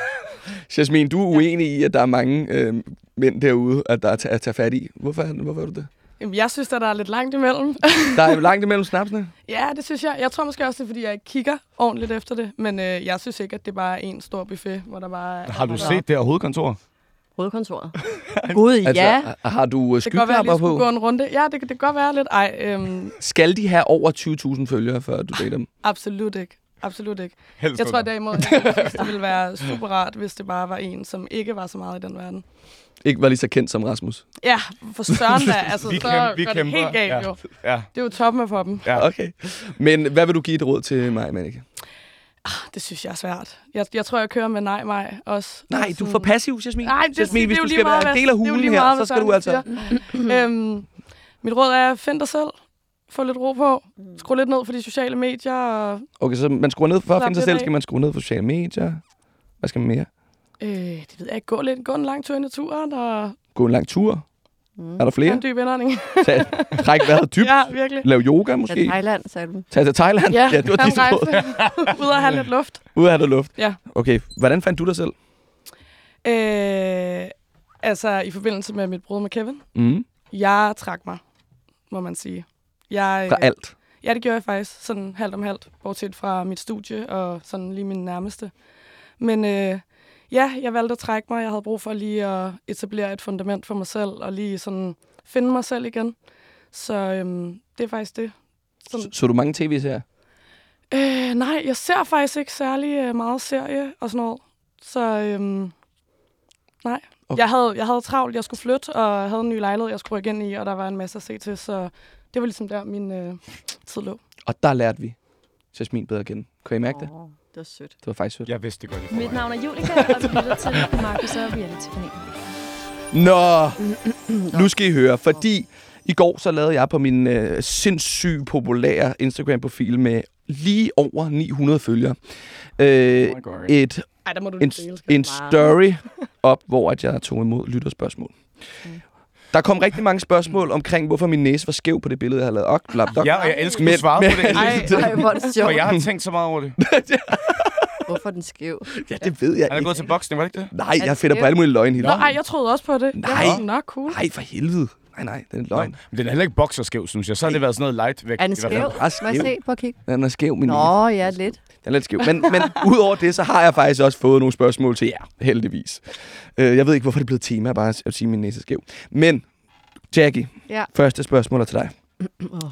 Jasmin, du er uenig i, at der er mange øh, mænd derude, at der er at tage fat i. Hvorfor, hvorfor er du det?
Jamen, jeg synes, at der er lidt langt imellem.
Der er jo (laughs) langt imellem snapsene.
ja, det synes jeg. Jeg tror måske også, det er, fordi jeg ikke kigger ordentligt efter det. Men øh, jeg synes ikke, at det bare er en stor buffet, hvor der bare er...
Har du set det her hovedkontor?
Hovedkontoret. (laughs) Gud,
Altså,
ja.
har du øh,
Det kan godt være, at jeg
skyklapper på?
gå en runde. Ja, det, det kan godt være lidt. Ej, øhm,
Skal de have over 20.000 følgere, før du dater dem?
absolut ikke. Absolut ikke.
Helst
Jeg tror derimod, at det ville være super rart, hvis det bare var en, som ikke var så meget i den verden.
Ikke var lige så kendt som Rasmus.
Ja, for søren da. (laughs) Altså,
Vi
så
kæm- vi
går det
kæmper,
helt galt
ja.
jo.
Ja.
Det er jo toppen af poppen.
Ja.
Okay. Men hvad vil du give et råd til mig, Manike?
Det synes jeg er svært. Jeg, jeg tror, jeg kører med nej mig også.
Nej, du er
Sådan-
for passiv, Jasmin.
Nej, det,
Jasmin,
det,
hvis
er jo
du skal være en del af
det
hulen her, så skal du altså...
Øhm, mit råd er at finde dig selv. Få lidt ro på. Skru lidt ned for de sociale medier. Og,
Okay, så man skruer ned for at finde sig selv, skal man skrue ned for sociale medier. Hvad skal man mere?
øh, det ved jeg ikke. Gå, lidt, gå en lang tur i naturen og
Gå en lang tur.
Mm.
Er der
have
flere?
en dyb indånding.
Tag, træk vejret dybt. (laughs)
ja, virkelig.
Lav yoga måske.
Thailand, sagde du.
Tag til Thailand.
Ja,
ja det var
have
dit råd.
Ud og have lidt luft.
Ud af det luft.
Ja.
Okay, hvordan fandt du dig selv?
Øh, altså, i forbindelse med mit brud med Kevin.
Mm.
Jeg trak mig, må man sige. Jeg,
Fra alt.
Ja, det gjorde jeg faktisk. Sådan halvt om halvt. Bortset fra mit studie og sådan lige min nærmeste. Men øh, ja, jeg valgte at trække mig. Jeg havde brug for lige at etablere et fundament for mig selv og lige sådan finde mig selv igen. Så øhm, det er faktisk det. Sådan,
Så, så du mange tv-serier?
øh, nej, jeg ser faktisk ikke særlig øh, meget serie og sådan noget. Så øhm, nej.
Okay.
Jeg, havde, jeg havde travlt. Jeg skulle flytte, og havde en ny lejlighed, jeg skulle rykke ind i, og der var en masse at se til. Så det var ligesom der, min øh, tid lå.
Og der lærte vi Jasmin bedre at kende. Kan I mærke det?
Det var sødt.
Det var faktisk sødt.
Jeg vidste det godt i
Mit
forvejen.
navn er Julika, og vi lytter til Markus og Reality Panel.
Nå, nu skal I høre, fordi i går så lavede jeg på min øh, sindssygt populære Instagram-profil med lige over 900 følgere øh,
Oh
et,
Ej, der må du
en,
dele.
en story op, hvor at jeg tog imod lytterspørgsmål. Der kom rigtig mange spørgsmål omkring, hvorfor min næse var skæv på det billede, jeg havde lavet. Ok, blab.
Ja, og jeg elsker,
Men-
du svarede på det.
Ej, ej, hvor er det sjovt.
For jeg har tænkt så meget over det. (laughs)
Hvorfor er den skæv?
Ja, det ved jeg
Han er
ikke.
gået til boksning, var det ikke det?
Nej, jeg finder på alle mulige løgn hele
Nå, ej, jeg troede også på det.
Nej.
Jeg var sådan, Nå, cool.
Nej, for helvede. Nej, nej, det er en løgn.
Men den er heller ikke bokserskæv, synes jeg. Så har det været sådan noget light væk.
Er den skæv? Må jeg se? Prøv at kigge.
Den er skæv, min Nå.
Nå, ja, lidt.
Den er lidt skæv. Men, men (laughs) udover det, så har jeg faktisk også fået nogle spørgsmål til jer, heldigvis. Øh, jeg ved ikke, hvorfor det er blevet tema, bare at sige, at min næse er skæv. Men, Jackie,
Ja.
første spørgsmål er til dig.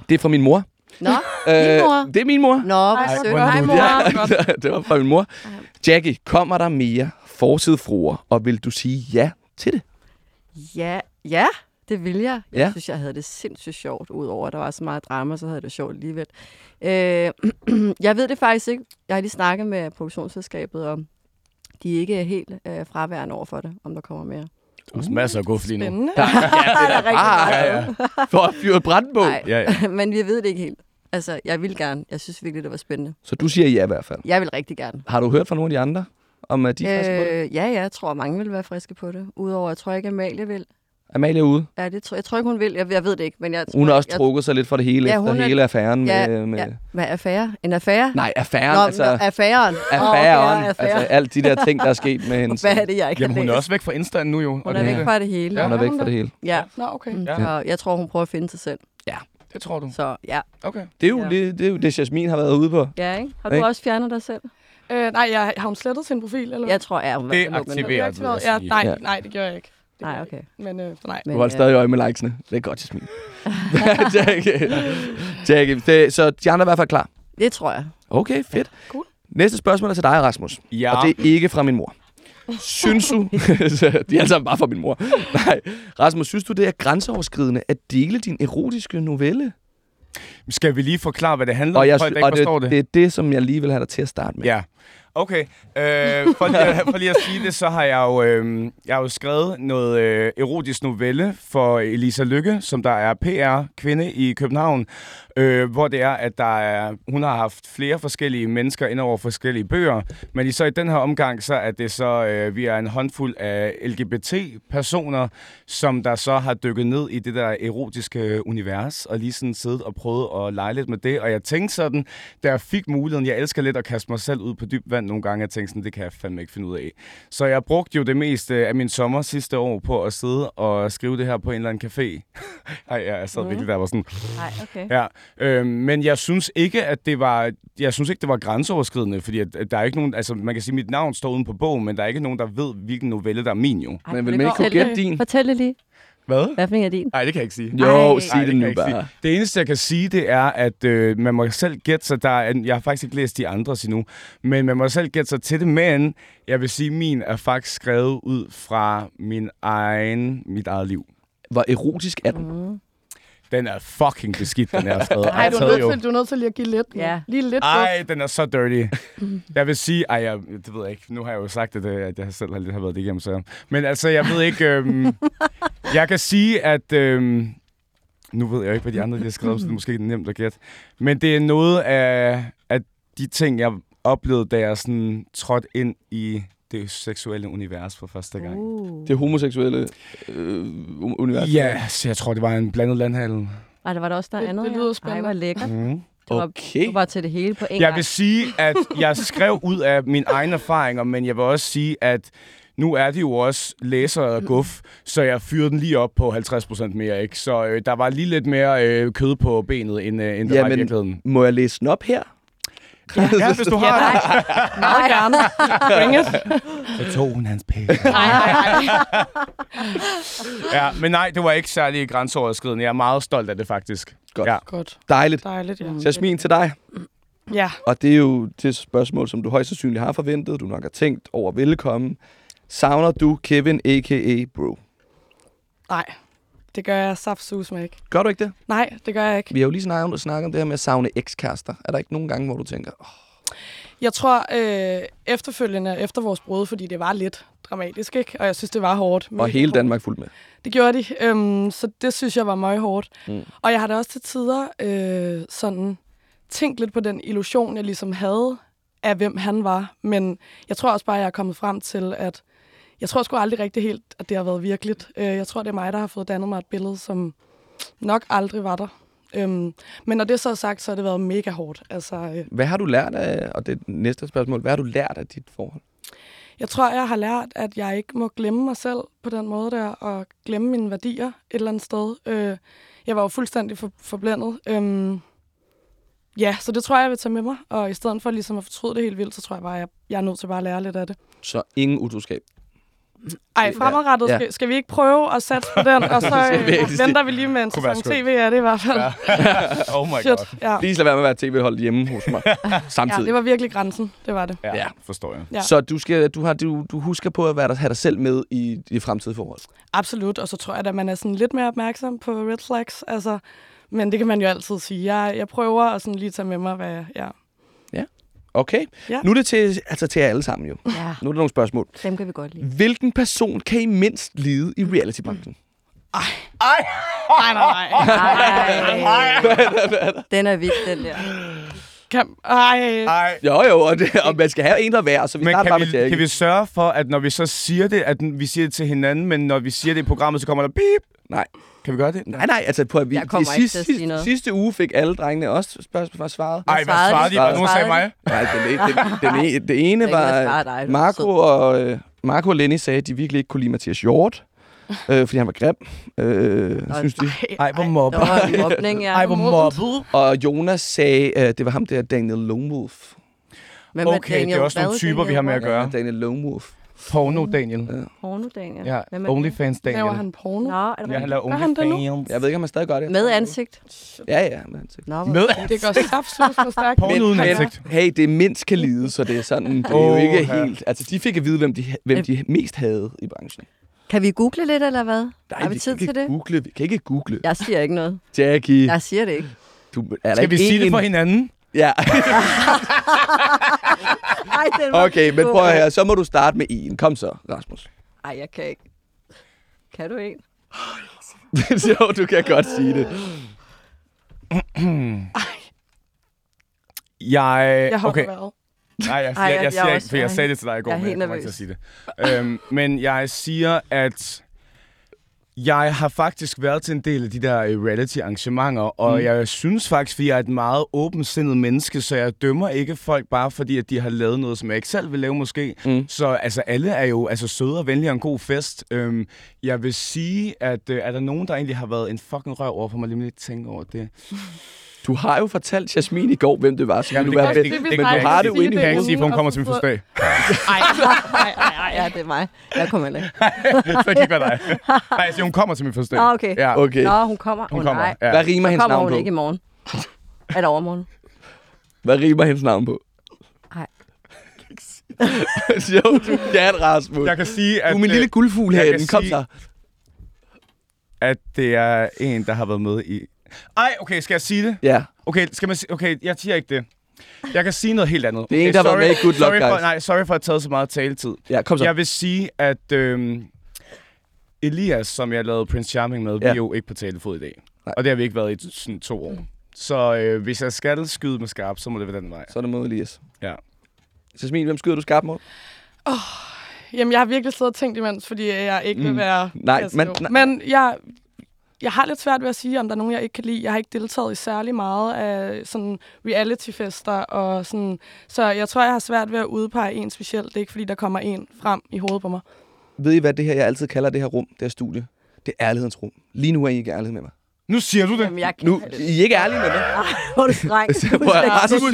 Det er fra min mor.
Nå, din mor.
Det er min mor.
Nå, hvor sødt. Hej, mor. (laughs)
Ja, det var fra min mor. Jackie, kommer der mere forsidefruer, og vil du sige ja til det?
Ja, ja, det vil jeg. Jeg
Ja.
synes, jeg havde det sindssygt sjovt. Udover at der var så meget drama, så havde jeg det sjovt alligevel. Øh, (clears throat) jeg ved det faktisk ikke. Jeg har lige snakket med produktionsselskabet, og de er ikke helt øh, fraværende over for det, om der kommer mere.
Der er også masser gå for lige nu.
Spændende. (laughs)
Ja, det (laughs) er rigtig
Ah,
meget.
Ja, ja.
For at fyre et brand på.
Nej,
Ja, ja. (laughs)
men vi ved det ikke helt. Altså, jeg vil gerne. Jeg synes virkelig, det var spændende.
Så du siger ja i hvert fald.
Jeg vil rigtig gerne.
Har du hørt fra nogle af de andre, om at de er friske på det?
Øh, ja, ja, jeg tror, mange vil være friske på det. Udover, jeg tror ikke, Amalie vil.
Amalie er ude.
Ja, det tror, jeg tror ikke, hun vil. Jeg, jeg ved det ikke, men jeg tror,
Hun har også
jeg,
trukket sig lidt for det hele,
Ja,
efter
er-
hele affæren
Ja,
med... med
ja. Hvad er affære? En affære?
Nej, affæren,
Nå,
altså...
affæren.
Affæren, altså
affære.
alt de der ting, der er sket med (laughs) hende.
Hvad er det, jeg ikke
Jamen, hun er også væk fra Insta nu jo.
Hun
og
er
det-
væk fra det hele.
Hun er
Ja,
væk fra det hele.
Ja.
Nå, okay.
Mm.
Ja.
Så jeg tror, hun prøver at finde sig selv.
Det tror du.
Så ja,
Okay.
Det er jo
Ja.
det, det, er jo det Jasmin har været ude på.
ja ikke? Har du
Ikke?
også fjernet dig selv?
Øh, nej, jeg, har hun slettet sin profil? Eller?
Jeg tror, ja, hun
Det
Jeg aktiveret-
jeg
ja, nej,
Ja.
nej, det gjorde jeg ikke. Det
Nej, okay.
Men øh, så nej.
Du
Men,
holder
øh,
stadig øje med likesene. Det er godt, Jasmin. (laughs) Jackie. Jackie. Det, så de andre er i hvert fald klar.
Det tror jeg.
Okay, fedt.
cool.
Næste spørgsmål er til dig, Rasmus.
Ja.
Og det er ikke fra min mor. Synes du... (laughs) De er alle sammen bare fra min mor. Nej. Rasmus, synes du, det er grænseoverskridende at dele din erotiske novelle?
Skal vi lige forklare, hvad det handler om?
Og, jeg,
ikke
og
forstår
det, det er det, som jeg lige vil have dig til at starte med.
Ja. Okay. Øh, for, lige for lige at sige det, så har jeg jo, øh, jeg har jo skrevet noget øh, erotisk novelle for Elisa Lykke, som der er PR-kvinde i København, øh, hvor det er, at der er, hun har haft flere forskellige mennesker ind over forskellige bøger, men i, så i den her omgang, så er det så, øh, vi er en håndfuld af LGBT-personer, som der så har dykket ned i det der erotiske univers, og lige sådan siddet og prøvet at lege lidt med det, og jeg tænkte sådan, da jeg fik muligheden, jeg elsker lidt at kaste mig selv ud på dyb vand nogle gange, jeg tænkte sådan, det kan jeg fandme ikke finde ud af. Så jeg brugte jo det meste af min sommer sidste år på at sidde og skrive det her på en eller anden café. (laughs) Ej, ja, jeg sad virkelig der og var sådan,
Nej, okay.
Ja, øh, men jeg synes ikke, at det var, jeg synes ikke, det var grænseoverskridende, fordi at, at der er ikke nogen, altså man kan sige, at mit navn står uden på bogen, men der er ikke nogen, der ved, hvilken novelle der er min jo.
Ej,
Men vil
det
man ikke kunne gætte
det.
din?
Fortæl det lige.
Hvad?
Hvad er din?
Nej, det kan jeg ikke sige.
Jo,
Ej.
sig
Ej,
det
kan
nu bare.
sige. Det eneste, jeg kan sige, det er, at øh, man må selv gætte sig, der er, jeg har faktisk ikke læst de andres endnu, men man må selv gætte sig til det, men jeg vil sige, at min er faktisk skrevet ud fra min egen, mit eget liv.
Hvor erotisk er den?
Mm.
Den er fucking beskidt, den er skrevet.
Nej, du er, nødt til, du er nødt til lige at give lidt.
Ja.
Lige lidt
Ej, den er så dirty. (laughs) Jeg vil sige, ej, jeg, det ved jeg ikke. Nu har jeg jo sagt det, at jeg selv har lidt har været det igennem, så. Men altså, jeg ved ikke, øhm, (laughs) jeg kan sige, at, øhm, nu ved jeg ikke, hvad de andre de har skrevet, så det er måske ikke nemt at gætte. Men det er noget af, af de ting, jeg oplevede, da jeg sådan trådte ind i det seksuelle univers for første gang.
Uh.
Det homoseksuelle øh, univers?
Ja, så jeg tror, det var en blandet landhandel.
Ej, der var der også der
Det-
andet.
det
ja.
lyder spændende.
Ej, hvor lækkert.
Mm.
Du var,
Okay.
du var til det hele på en
Jeg
gang.
vil sige, at jeg skrev ud af mine egne erfaringer, men jeg vil også sige, at nu er det jo også læser og guf, så jeg fyrede den lige op på 50% mere, ikke? Så øh, der var lige lidt mere øh, kød på benet, end, øh, end der var i virkeligheden.
må jeg læse den op her? (laughs)
Ja, hvis du har det.
Meget gerne. Bring it.
Så tog hun hans pæk.
Nej, nej, nej. (laughs)
Ja, men nej, det var ikke særlig grænseoverskridende. Jeg er meget stolt af det, faktisk.
Godt.
Ja.
Godt.
Dejligt.
Dejligt, ja.
Jasmin, til dig.
Ja.
Og det er jo det spørgsmål, som du højst sandsynligt har forventet, du nok har tænkt over velkommen. Savner du Kevin, a.k.a. Bro?
Nej, det gør jeg saftsus med ikke.
Gør du ikke det?
Nej, det gør jeg ikke.
Vi har jo lige snakket, snakket om det her med at savne ekskærester. Er der ikke nogen gange, hvor du tænker, oh,
Jeg tror øh, efterfølgende, efter vores brud, fordi det var lidt dramatisk, ikke? Og jeg synes, det var hårdt.
og hele
hårdt.
Danmark fuldt med?
Det gjorde de, øhm, så det synes jeg var meget hårdt.
Mm.
Og jeg har da også til tider øh, sådan tænkt lidt på den illusion, jeg ligesom havde af, hvem han var. Men jeg tror også bare, jeg er kommet frem til, at jeg tror sgu aldrig rigtig helt, at det har været virkeligt. Øh, jeg tror, det er mig, der har fået dannet mig et billede, som nok aldrig var der. Øhm, men når det så er sagt, så har det været mega hårdt. Altså, øh,
Hvad har du lært af, og det næste spørgsmål, hvad har du lært af dit forhold?
jeg tror, jeg har lært, at jeg ikke må glemme mig selv på den måde der, og glemme mine værdier et eller andet sted. Øh, jeg var jo fuldstændig for, forblændet. Øhm, ja, så det tror jeg, jeg vil tage med mig. Og i stedet for ligesom at fortryde det helt vildt, så tror jeg bare, at jeg, jeg er nødt til bare at lære lidt af det.
Så ingen utroskab.
Ej, fremadrettet,
Ja.
ja. skal, skal vi ikke prøve at satse på den, og (laughs) så øh, venter vi lige med en sæson tv af det i hvert fald.
Ja. (laughs) oh my god.
Ja.
Please lad være med at være tv-holdt hjemme hos mig (laughs)
ja,
samtidig.
det var virkelig grænsen. Det var det.
Ja,
Ja.
forstår jeg.
Ja.
Så du, skal, du, har, du, du husker på at være der, have dig selv med i de fremtidige forhold.
Absolut, og så tror jeg, at man er sådan lidt mere opmærksom på red flags. Altså, men det kan man jo altid sige. Jeg, jeg prøver at sådan lige tage med mig, hvad jeg... Ja.
Okay.
Ja.
Nu er det til, altså til jer alle sammen jo.
Ja,
Nu er der nogle spørgsmål.
dem kan vi godt lide.
Hvilken person kan I mindst lide i reality-branchen?
Nej, nej, nej.
Ej, den er vild, den der.
Kan, ej.
Ej.
Jo, jo, og, det, og man skal have en, der hver, så vi
Men kan
bare
vi,
med
kan vi sørge for, at når vi så siger det, at vi siger det til hinanden, men når vi siger det i programmet, så kommer der pip?
Nej.
Kan vi gøre det?
Nej, nej, altså på at vi, i sidste, sidste, sidste uge fik alle drengene også spørgsmål for svaret.
Ej, hvad
svarede
svarede
de?
Hvad nogen sagde mig?
Nej, den, den, den, den, det ene var,
er
Marco og, øh, Marco og Lenny sagde, at de virkelig ikke kunne lide Mathias Hjort, øh, fordi han var grim, øh, synes de.
Ej, hvor mobber.
var en mobning, ja.
Ej, hvor mobbet.
Og Jonas sagde, øh, det var ham der, Daniel Lone Wolf.
Hvem
Okay, det er
Daniel?
også nogle typer, vi har med at
Daniel?
gøre.
Daniel Lone Wolf.
Porno, Daniel.
Porno, Daniel.
Ja,
Hvem er det?
OnlyFans Daniel.
Laver han porno?
Nå, er det
Ja, han laver
Gør han det nu?
OnlyFans.
Jeg ved ikke, om han stadig gør det.
Med ansigt?
Ja, ja, med ansigt.
Nå,
Med
Det går saftsus for stærkt.
Porno uden ansigt.
hey, det er mindst kan lide, så det er sådan, det er jo
Åh,
ikke
ja.
helt... Altså, de fik at vide, hvem de, hvem de mest havde i branchen.
Kan vi google lidt, eller hvad?
Nej,
har vi tid
kan
til
ikke
det?
Google. Vi kan ikke google.
Jeg siger ikke noget.
Jackie,
Jeg siger det ikke.
du, er der
Skal vi
ikke
sige det
en-
for hinanden?
Ja, (laughs)
Ej, den var
okay, men prøv at høre, så må du starte med en. Kom så, Rasmus.
Ej, jeg kan ikke. Kan du ikke? (laughs)
jo, du kan godt sige det. (clears throat)
Jeg...
Jeg holder
okay. Nej, jeg,
Ej,
jeg,
jeg-
jeg,
jeg
siger
er
ikke, for jeg sagde det til dig i går,
Jeg er
men jeg kommer ikke til at sige det. øhm, men jeg siger, at jeg har faktisk været til en del af de der øh, reality-arrangementer, og
Mm.
jeg synes faktisk, at jeg er et meget åbensindet menneske, så jeg dømmer ikke folk bare fordi, at de har lavet noget, som jeg ikke selv vil lave måske.
Mm.
Så altså, alle er jo altså, søde og venlige og en god fest. Øhm, jeg vil sige, at øh, er der nogen, der egentlig har været en fucking røv over for mig, lige lidt tænke over det. (laughs)
Du har jo fortalt Jasmin i går, hvem det var, så
Jamen,
du
det
være
det-
Men du
jeg
har det inde i
Det kan jeg sige, for hun kommer til min fødselsdag.
Ej, ej, ej, ej.
Ja, det er mig. Jeg kommer ikke.
så kan ikke være dig. Nej, jeg siger, hun kommer til min fødselsdag.
Nå, okay.
Ja.
Okay.
Nå, hun kommer.
Hun kommer.
Nej.
Ja.
Hvad rimer hendes
kommer
navn
hun
på?
ikke i morgen. Eller overmorgen.
Hvad rimer hendes navn på? (laughs) Jo, du kan, Rasmus.
Jeg kan sige, at,
Du er min
øh,
lille guldfugl
jeg kan
herinde. Kom
sige-
så.
at det er en, der har været med i... Ej, okay, skal jeg sige det?
Ja.
Okay, skal man okay jeg siger ikke det. Jeg kan sige noget helt andet.
Det er en,
okay,
der
sorry-
med i Good Luck,
sorry for,
guys.
Nej, sorry for at have taget så meget taletid.
Ja, kom så.
Jeg vil sige, at øhm, Elias, som jeg lavede Prince Charming med, ja. vi er jo ikke på talefod i dag.
Nej.
Og det har vi ikke været i sådan to år. Så øh, hvis jeg skal skyde med skarp, så må det være den vej.
Så er det mod Elias.
Ja.
Jasmin, hvem skyder du skarpt mod?
Jamen, jeg har virkelig siddet og tænkt imens, fordi jeg ikke vil
Mm.
være...
Nej, men- nej.
men jeg, jeg har lidt svært ved at sige, om der er nogen, jeg ikke kan lide. Jeg har ikke deltaget i særlig meget af sådan reality-fester, og sådan, så jeg tror, jeg har svært ved at udpege en specielt. Det er ikke, fordi der kommer en frem i hovedet på mig.
Ved I, hvad det her, jeg altid kalder det her rum, det her studie? Det er ærlighedens rum. Lige nu er I ikke ærlighed med mig.
Nu siger du det.
Jamen, jeg kan
Nu, I er ikke ærlige med mig.
Hvor er du streng. (laughs)
Rasmus,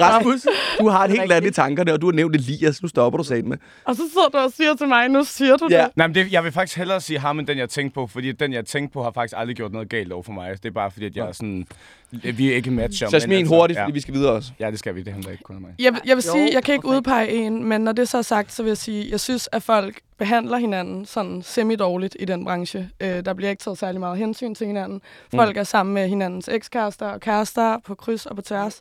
Rasmus, du har et helt andet i tankerne, og du har nævnt Elias. Nu stopper du sagde med.
Og så sidder du og siger til mig, nu siger du
Ja.
det.
Nej, men det, jeg vil faktisk hellere sige ham, end den, jeg tænkte på. Fordi den, jeg tænkte på, har faktisk aldrig gjort noget galt over for mig. Det er bare fordi, at jeg er sådan... Vi er ikke matcher.
Jasmin,
altså,
hurtigt,
ja.
fordi vi skal videre også.
Ja, det skal vi. Det handler ikke kun om mig.
Jeg, vil- jeg vil
Jo,
sige, jeg kan ikke? udpege en, men når det så er sagt, så vil jeg sige, jeg synes, at folk behandler hinanden sådan semi-dårligt i den branche. Øh, der bliver ikke taget særlig meget hensyn til hinanden. Folk er sammen med hinandens ekskærester og kærester på kryds og på tværs.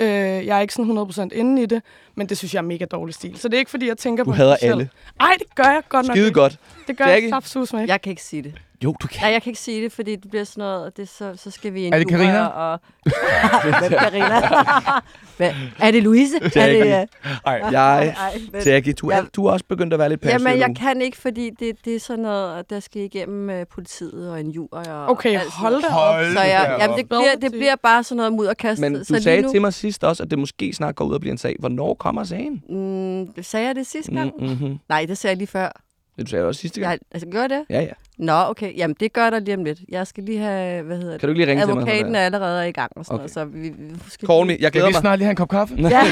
Øh, jeg er ikke sådan 100% inde i det, men det synes jeg er mega dårlig stil. Så det er ikke, fordi jeg tænker
Du
på
hader
mig selv.
alle.
Ej, det gør jeg godt nok
Skide godt.
Det gør
Jackie?
jeg saftsus med.
Jeg kan ikke sige det.
Jo, du kan.
Nej, jeg kan ikke sige det, fordi det bliver sådan noget, det, så, så skal vi i en
Er det
jura
Carina?
Og... (laughs) Hvem er? (laughs) Hvad? Er det Louise? Er det,
Jackie.
øh,
Ej,
Jeg,
ej, men-
Jackie, du er,
Ja.
du er også begyndt at være lidt passioneret.
Jamen, jeg kan ikke, fordi det, det er sådan noget, der skal igennem uh, politiet og en jur. Og
Okay,
sådan
hold da op.
Så jeg, jamen, det, bliver, det bliver bare sådan noget mudderkast.
Men du
så
sagde
nu,
til mig sidst også, at det måske snart går ud og bliver en sag. Hvornår kommer sagen?
Mm, sagde jeg det sidste gang?
Mm, mm-hmm.
Nej, det sagde jeg lige før.
Det du sagde også sidste gang.
Jeg, altså, gør det?
Ja, ja.
Nå, okay. Jamen, det gør der lige om lidt. Jeg skal lige have, hvad hedder det?
Kan du ikke lige ringe til mig?
Advokaten er allerede i gang og sådan
Okay.
noget, så vi, vi skal
Call me. Jeg
Kan
glæder
vi
mig.
snart lige have en kop kaffe? (laughs)
Ja.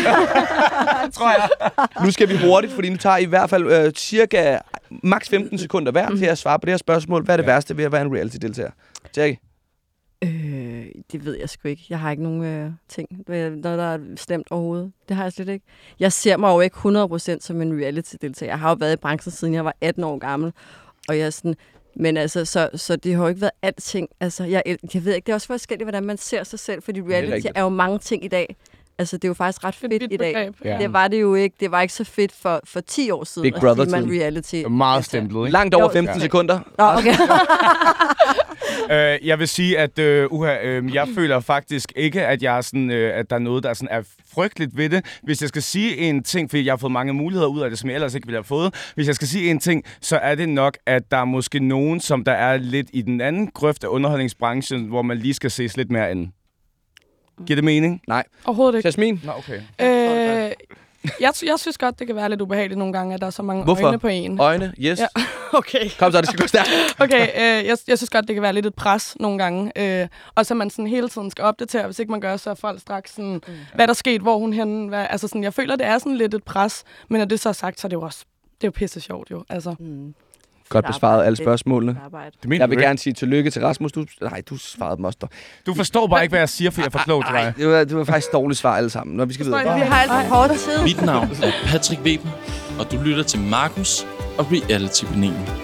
tror jeg.
Nu skal vi hurtigt, fordi nu tager I i hvert fald øh, cirka maks 15 sekunder hver til at svare på det her spørgsmål. Hvad er det
Ja.
værste ved at være en reality-deltager? Jackie?
Øh, det ved jeg sgu ikke. Jeg har ikke nogen øh, ting, noget, der er slemt overhovedet. Det har jeg slet ikke. Jeg ser mig jo ikke 100% som en reality-deltager. Jeg har jo været i branchen, siden jeg var 18 år gammel. Og jeg er sådan... Men altså, så, så det har jo ikke været alting. Altså, jeg, jeg ved ikke, det er også forskelligt, hvordan man ser sig selv, fordi reality er, er jo mange ting i dag. Altså, det er jo faktisk ret fedt
et
i dag.
Ja.
Det var det jo ikke. Det var ikke så fedt for, for 10 år siden,
Big
at sige, man reality.
Meget stemplet, ikke?
Langt over
Jo.
15 sekunder.
Nå, okay. (laughs)
Øh, jeg vil sige, at øh, uha, øh, jeg føler faktisk ikke, at, jeg er sådan, øh, at der er noget, der sådan er frygteligt ved det. Hvis jeg skal sige en ting, fordi jeg har fået mange muligheder ud af det, som jeg ellers ikke ville have fået. Hvis jeg skal sige en ting, så er det nok, at der er måske nogen, som der er lidt i den anden grøft af underholdningsbranchen, hvor man lige skal ses lidt mere an. Giver det mening?
Overhovedet ikke.
Jasmin?
Nå, okay.
Øh, jeg, jeg synes godt, det kan være lidt ubehageligt nogle gange, at der er så mange
Hvorfor?
øjne på en.
Øjne? Yes.
Ja. (laughs) Okay.
Kom så, det skal gå stærkt.
Okay, øh, jeg, jeg synes godt, det kan være lidt et pres nogle gange. Øh, og så man sådan hele tiden skal opdatere. Hvis ikke man gør, så er folk straks sådan, mm. hvad er der sket, hvor hun henne? Hvad, altså sådan, jeg føler, det er sådan lidt et pres. Men når det så er sagt, så er det jo også det er jo pisse sjovt jo. Altså.
Mm.
Godt besvaret alle spørgsmålene.
Det mener
Jeg vil gerne sige tillykke til Rasmus. Du, nej, du svarede dem også. dog.
Du forstår bare ikke, hvad jeg siger, for jeg er for klog til
Nej,
dig.
det var, det var faktisk dårligt svar alle sammen. Når vi skal videre.
Vi har alt for kort tid.
Mit navn er Patrick Weber, og du lytter til Markus og Reality-panelen.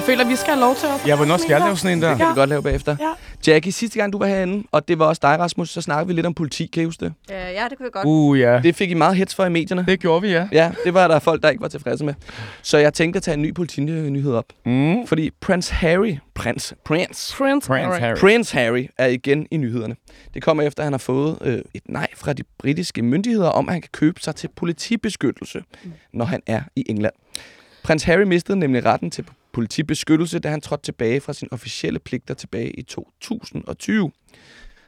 Jeg føler, vi skal have lov til at...
Ja, hvornår skal jeg lave sådan en der?
Det kan vi godt lave bagefter.
Ja.
Jackie, sidste gang du var herinde, og det var også dig, Rasmus, så snakkede vi lidt om politi, kan I huske det?
Øh, ja, det kunne vi godt.
Uh, ja.
Det fik I meget hits for i medierne.
Det gjorde vi, ja.
Ja, det var der folk, der ikke var tilfredse med. Så jeg tænkte at tage en ny politinyhed op.
Mm.
Fordi Prince Harry, Prince, Prince,
Prince,
Prince
Harry.
Harry.
Prince Harry er igen i nyhederne. Det kommer efter, at han har fået øh, et nej fra de britiske myndigheder om, at han kan købe sig til politibeskyttelse, når han er i England. Prins Harry mistede nemlig retten til politibeskyttelse, da han trådte tilbage fra sine officielle pligter tilbage i 2020.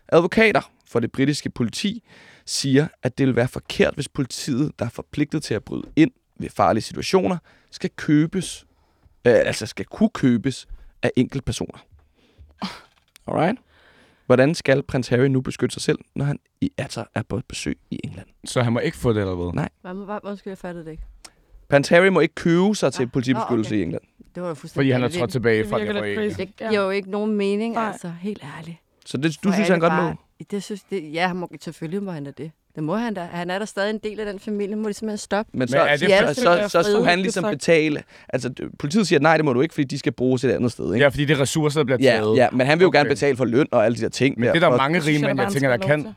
Advokater for det britiske politi siger, at det vil være forkert, hvis politiet, der er forpligtet til at bryde ind ved farlige situationer, skal købes, øh, altså skal kunne købes af enkeltpersoner. Alright? Hvordan skal prins Harry nu beskytte sig selv, når han i altså er på et besøg i England?
Så han må ikke få det, eller hvad?
Nej.
Hvad, undskyld, jeg fattede det ikke.
Harry må ikke købe sig til
Ah,
politibeskyttelse
okay.
i England.
Det var jo fuldstændig
Fordi han er trådt tilbage
Det
fra det
crazy.
Det giver jo ikke nogen mening,
Nej.
altså. Helt ærligt.
Så det, du
Hvor
synes,
er
han
det
godt må?
Det synes, det, ja, han må, selvfølgelig må han da det. Det må han da. Han er der stadig en del af den familie. Må de simpelthen stoppe.
Men så,
er det
så,
for-
så, så, så skulle han ligesom betale. Altså, politiet siger, at nej, det må du ikke, fordi de skal bruges et andet sted. Ikke?
Ja, fordi det er ressourcer, der bliver
ja,
taget.
ja, men han vil jo
Okay.
gerne betale for løn og alle de der ting.
Men det er der
for-
mange
Det
rige
jeg
mænd, jeg tænker, der kan.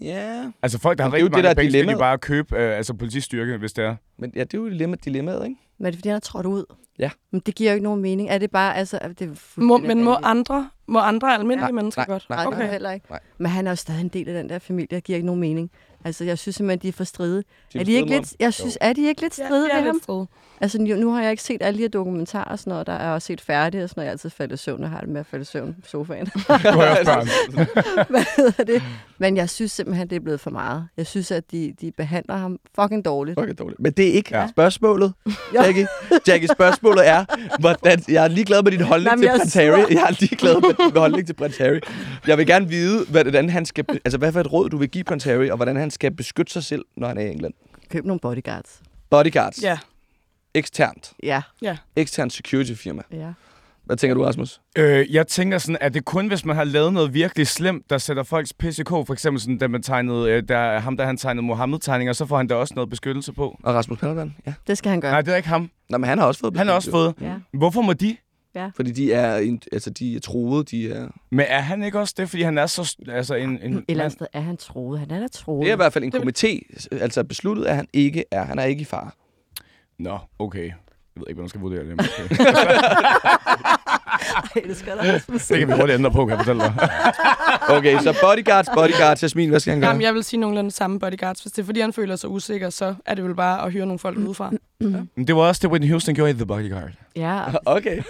Ja,
Altså folk, der har
det jo
rigtig
det,
mange
der er
penge, skal de bare købe øh, altså politistyrke, hvis det er.
men ja, det er jo dilemma, dilemmaet, ikke?
Men er det fordi, han er trådt ud?
Ja.
Men det giver jo ikke nogen mening. Er det bare, altså... er Det er
Må, men må andre, må andre almindelige
Nej,
mennesker
nej,
godt?
nej,
Nej, det
okay.
okay. heller ikke.
Nej.
Men han er jo stadig en del af den der familie. Det giver ikke nogen mening. Altså, jeg synes simpelthen, de er for stride.
De
Er de ikke
stride
lidt, jeg synes, er de ikke lidt
Ja,
stride
det er
ved ham?
strid.
Altså, nu, nu har jeg ikke set alle de her dokumentarer og sådan noget. Der er også set færdigt og sådan noget. Jeg altid faldet i søvn. Jeg har det med at falde i søvn på sofaen. (laughs) Hvad hedder det? Men jeg synes simpelthen, det er blevet for meget. Jeg synes, at de, de behandler ham fucking dårligt.
Okay, dårligt. Men det er ikke
Ja.
spørgsmålet, (laughs) Jackie. Jackie, spørgsmålet er, hvordan, jeg er ligeglad med din holdning
Jamen,
til
sur.
Harry. Jeg er ligeglad med din holdning til prins Harry. Jeg vil gerne vide, hvordan han skal, altså, hvad for et råd, du vil give prins Harry, og hvordan han skal beskytte sig selv, når han er i England.
Køb nogle bodyguards.
Bodyguards.
Ja.
Eksternt.
Ja.
Eksternt security firma.
ja.
Hvad tænker du, Rasmus?
Øh, jeg tænker sådan, at det kun, hvis man har lavet noget virkelig slemt, der sætter folks PCK, for eksempel sådan, da man tegnede, øh, der, ham der han tegnede Mohammed-tegninger, så får han da også noget beskyttelse på.
Og Rasmus Paludan? Ja.
Det skal han gøre.
Nej, det er ikke ham.
Nå, men han har også fået
Han har også fået.
Ja.
Hvorfor må de?
jo. Fordi de er, en- altså, de er troede, de er...
Men er han ikke også det, fordi han er så altså en, en
Et eller andet
mand?
sted er han troet. Han er da troet.
Det er i hvert fald en komité, altså besluttet, at han ikke er. Han er ikke i fare.
Nå, okay. Jeg ved ikke, hvordan man skal vurdere det. Måske. (laughs)
Ej, det skal der også
det kan vi hurtigt ændre på, kan jeg fortælle dig. (laughs)
Okay, så bodyguards, bodyguards. Jasmin, hvad skal han gøre?
Jamen, jeg vil sige nogenlunde samme bodyguards. Hvis det er, fordi han føler sig usikker, så er det vel bare at hyre nogle folk udefra.
Men det var også det, Whitney Houston gjorde i The Bodyguard.
Ja, (laughs)
Okay.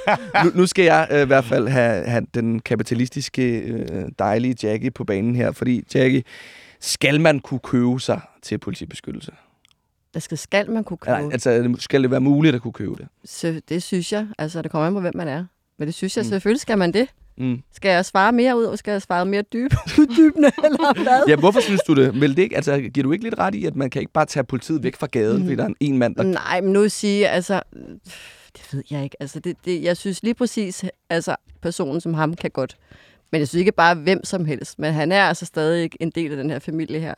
Nu, nu skal jeg øh, i hvert fald have, have den kapitalistiske, øh, dejlige Jackie på banen her. Fordi, Jackie, skal man kunne købe sig til politibeskyttelse?
Det skal, skal man kunne købe.
Nej, altså, skal det være muligt at kunne købe det?
Så det synes jeg. Altså, det kommer an på, hvem man er. Men det synes jeg,
Mm.
selvfølgelig skal man det.
Mm.
Skal jeg svare mere ud, og skal jeg svare mere dyb, (laughs) uddybende, eller hvad?
Ja, hvorfor synes du det? Vil det ikke, altså, giver du ikke lidt ret i, at man kan ikke bare tage politiet væk fra gaden, mm. fordi der er en, en mand, der...
Nej, men nu sige, altså, det ved jeg ikke. Altså, det, det, jeg synes lige præcis, altså, personen som ham kan godt. Men jeg synes ikke bare hvem som helst. Men han er altså stadig en del af den her familie her.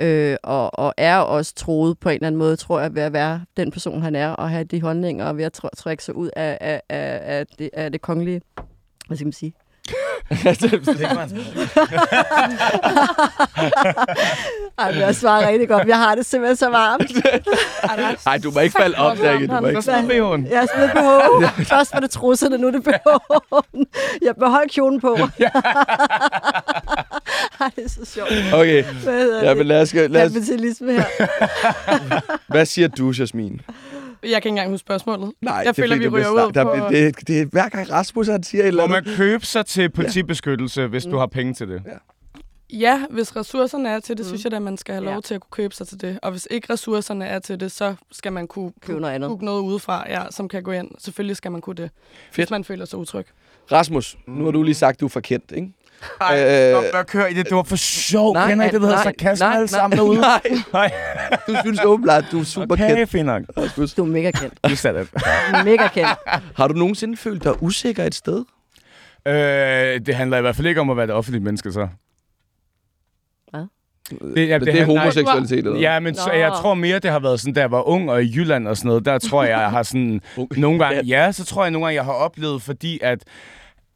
Øh, og, og er også troet på en eller anden måde, tror jeg, ved at være den person, han er, og have de holdninger, og ved at tr- trække sig ud af, af, af, af, det, af det kongelige. Hvad skal man sige? (laughs) Ej, men jeg svarer rigtig godt. Jeg har det simpelthen så varmt. (laughs)
Nej, du må ikke falde op, Jackie. Du må ikke...
Så smid BH'en.
Jeg smed BH. Først var det trusserne, nu er det BH'en. (laughs) Jeg beholdt kjolen på. (laughs) Ej, det er så sjovt.
Okay,
Hvad
ja, men
det?
lad os, lad os,
Kapitalisme her. (laughs)
hvad siger du, Jasmin?
Jeg kan ikke engang huske spørgsmålet.
Nej,
jeg
det er
føler, vi
der
ryger ud
snak-
på...
der, det, det, er hver gang Rasmus han siger et eller
Må
andet.
man købe sig til politibeskyttelse, hvis du har penge til det?
Ja, hvis ressourcerne er til det,
Mm.
synes jeg at man skal have lov
Ja.
til at kunne købe sig til det. Og hvis ikke ressourcerne er til det, så skal man kunne
Købe noget andet.
noget udefra, ja, som kan gå ind. Selvfølgelig skal man kunne det,
Fedt.
hvis man føler sig utryg.
Rasmus, nu har du lige sagt, du er forkendt, ikke?
Ej,
Øh,
stop med at køre i det. Det var for sjov.
nej,
Kender I det, der hedder
nej,
sarkasme
nej,
alle
nej,
sammen derude?
nej.
Nej.
Du synes åbenbart, du er super
Okay,
kendt.
fint nok.
Rasmus.
Du er mega kendt.
Said it.
Mega kendt.
Har du nogensinde følt dig usikker et sted?
Øh, det handler i hvert fald ikke om at være et offentligt menneske, så.
Det, ja, det, det er homoseksualitet, eller hvad?
Ja, men så, jeg tror mere, det har været sådan, da jeg var ung og i Jylland og sådan noget. Der tror jeg, jeg har sådan... (laughs) nogle gange, ja, så tror jeg nogle gange, jeg har oplevet, fordi at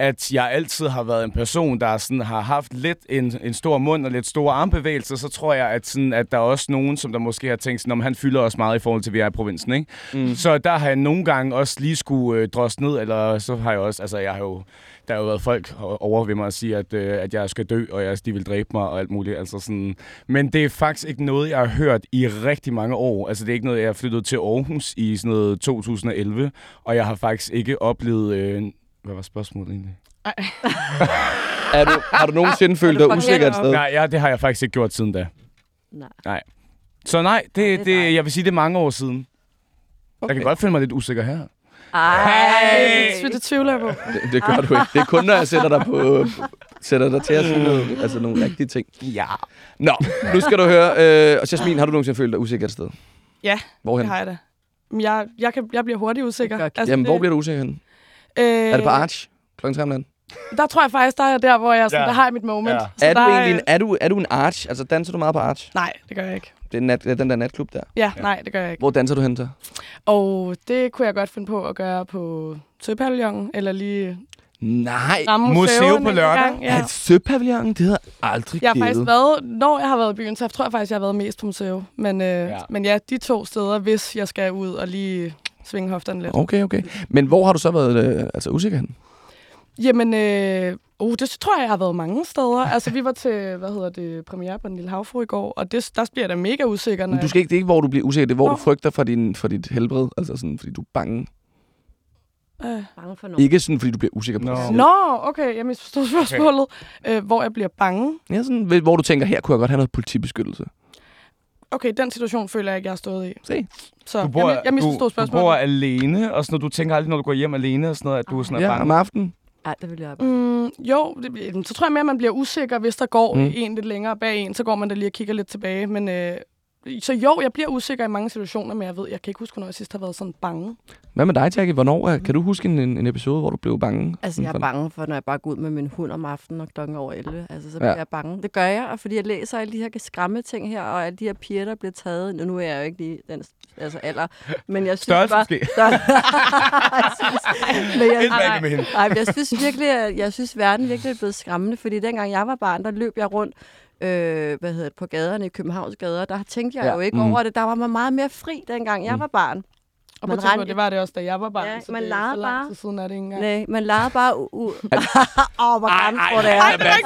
at jeg altid har været en person, der sådan har haft lidt en, en stor mund og lidt store armbevægelser, så tror jeg, at, sådan, at der er også nogen, som der måske har tænkt, sådan, om han fylder også meget i forhold til, at vi er i provinsen. Ikke?
Mm.
Så der har jeg nogle gange også lige skulle øh, drosse ned, eller så har jeg også, altså jeg har jo, der har jo været folk over ved mig at sige, at, øh, at jeg skal dø, og jeg, de vil dræbe mig og alt muligt. Altså sådan. Men det er faktisk ikke noget, jeg har hørt i rigtig mange år. Altså det er ikke noget, jeg har flyttet til Aarhus i sådan noget 2011, og jeg har faktisk ikke oplevet... Øh, hvad var spørgsmålet egentlig? (laughs)
Er du, har du nogensinde følt dig usikker et sted?
Nej, ja, det har jeg faktisk ikke gjort siden da.
Nej.
Så nej, det,
det
det, jeg vil sige, det er mange år siden. Okay. Jeg kan godt føle mig lidt usikker her.
Ej.
Det, det tvivler jeg på.
Det, det gør du ikke. Det er kun, når jeg sætter dig, på, sætter dig til at sige noget, altså nogle rigtige ting.
Ja.
Nå, nu skal du høre. Øh, og Jasmin, har du nogensinde følt dig usikker et sted?
Ja,
Hvorhen?
Det har jeg da. Men Jeg, jeg, kan, jeg bliver hurtigt usikker.
Det
Altså, Jamen, hvor bliver du usikker henne?
Øh,
Er det på Arch? Klokken 3 om natten?
Der tror jeg faktisk, der er jeg der, hvor jeg sådan,
Ja.
der har jeg mit moment.
Ja.
Så
Er du,
der
egentlig en, er, du, er du en Arch? Altså, danser du meget på Arch?
Nej, det gør jeg ikke.
Det er, nat, det er den der natklub der.
Ja, nej, det gør jeg ikke.
Hvor danser du hen til?
Og det kunne jeg godt finde på at gøre på Søpavillonen, eller lige
Nej.
Museum
museum
på lørdag?
gang. Ja.
Ja. Søpavillonen, det havde jeg aldrig
Jeg har faktisk
gættet.
været, når jeg har været i byen, så tror jeg faktisk, jeg har været mest på museum. Men, øh,
Ja.
ja. men ja, de to steder, hvis jeg skal ud og lige svinge hofterne lidt.
Okay, okay. Men hvor har du så været øh, altså, usikker hen?
Jamen, øh, uh, det tror jeg, jeg har været mange steder. Altså, vi var til, hvad hedder det, premiere på Den Lille Havfru i går, og det, der bliver jeg da mega usikker. Når
Men du skal ikke, det er ikke, hvor du bliver usikker, det er, hvor
Nå.
du frygter for, din, for dit helbred. Altså sådan, fordi du er bange.
øh.
Bange for noget.
Ikke sådan, fordi du bliver usikker på
Nå.
selv.
Nå, okay, jeg misforstod spørgsmålet. Okay. Øh, hvor jeg bliver bange.
Ja, sådan, hvor du tænker, her kunne jeg godt have noget politibeskyttelse.
Okay, den situation føler jeg ikke, jeg har stået i.
Se.
Så
Du bor,
jeg, jeg misforstod
du, du
spørgsmålet.
bor alene, og sådan noget. Du tænker aldrig, når du går hjem alene, og sådan noget, at du er sådan er
Ja,
bange.
om aftenen.
Ej, det vil jeg bare.
Mm, jo, det, så tror jeg mere, at man bliver usikker, hvis der går
mm.
en lidt længere bag en. Så går man da lige og kigger lidt tilbage. Men, øh, så jo, jeg bliver usikker i mange situationer, men jeg ved, jeg kan ikke huske, hvornår jeg sidst har været sådan bange.
Hvad med dig, Jackie? Hvornår, er- kan du huske en, en episode, hvor du blev bange?
Altså, jeg er bange for, når jeg bare går ud med min hund om aftenen og klokken over 11. Altså, så
Ja.
bliver jeg bange. Det gør jeg, og fordi jeg læser alle de her skræmme ting her, og alle de her piger, der bliver taget. Nu, nu er jeg jo ikke lige den altså alder, men jeg synes
Størrelse
bare...
måske. (laughs)
men jeg. Nej, men jeg synes virkelig, at jeg synes, verden virkelig er blevet skræmmende, fordi dengang jeg var barn, der løb jeg rundt øh, hvad hedder det, på gaderne i Københavns gader. Der tænkte jeg
Ja,
jo ikke mm. over det. Der var man meget mere fri, dengang jeg
Mm.
var barn.
Og
Man rent-
det var det også, da jeg var barn.
Ja,
så
man
det,
legede
så lang
bare.
tid siden er det ikke engang.
Nej, man legede bare u- u- (laughs) (laughs) Åh, hvor gammel tror det er.
Ej, fanden er det,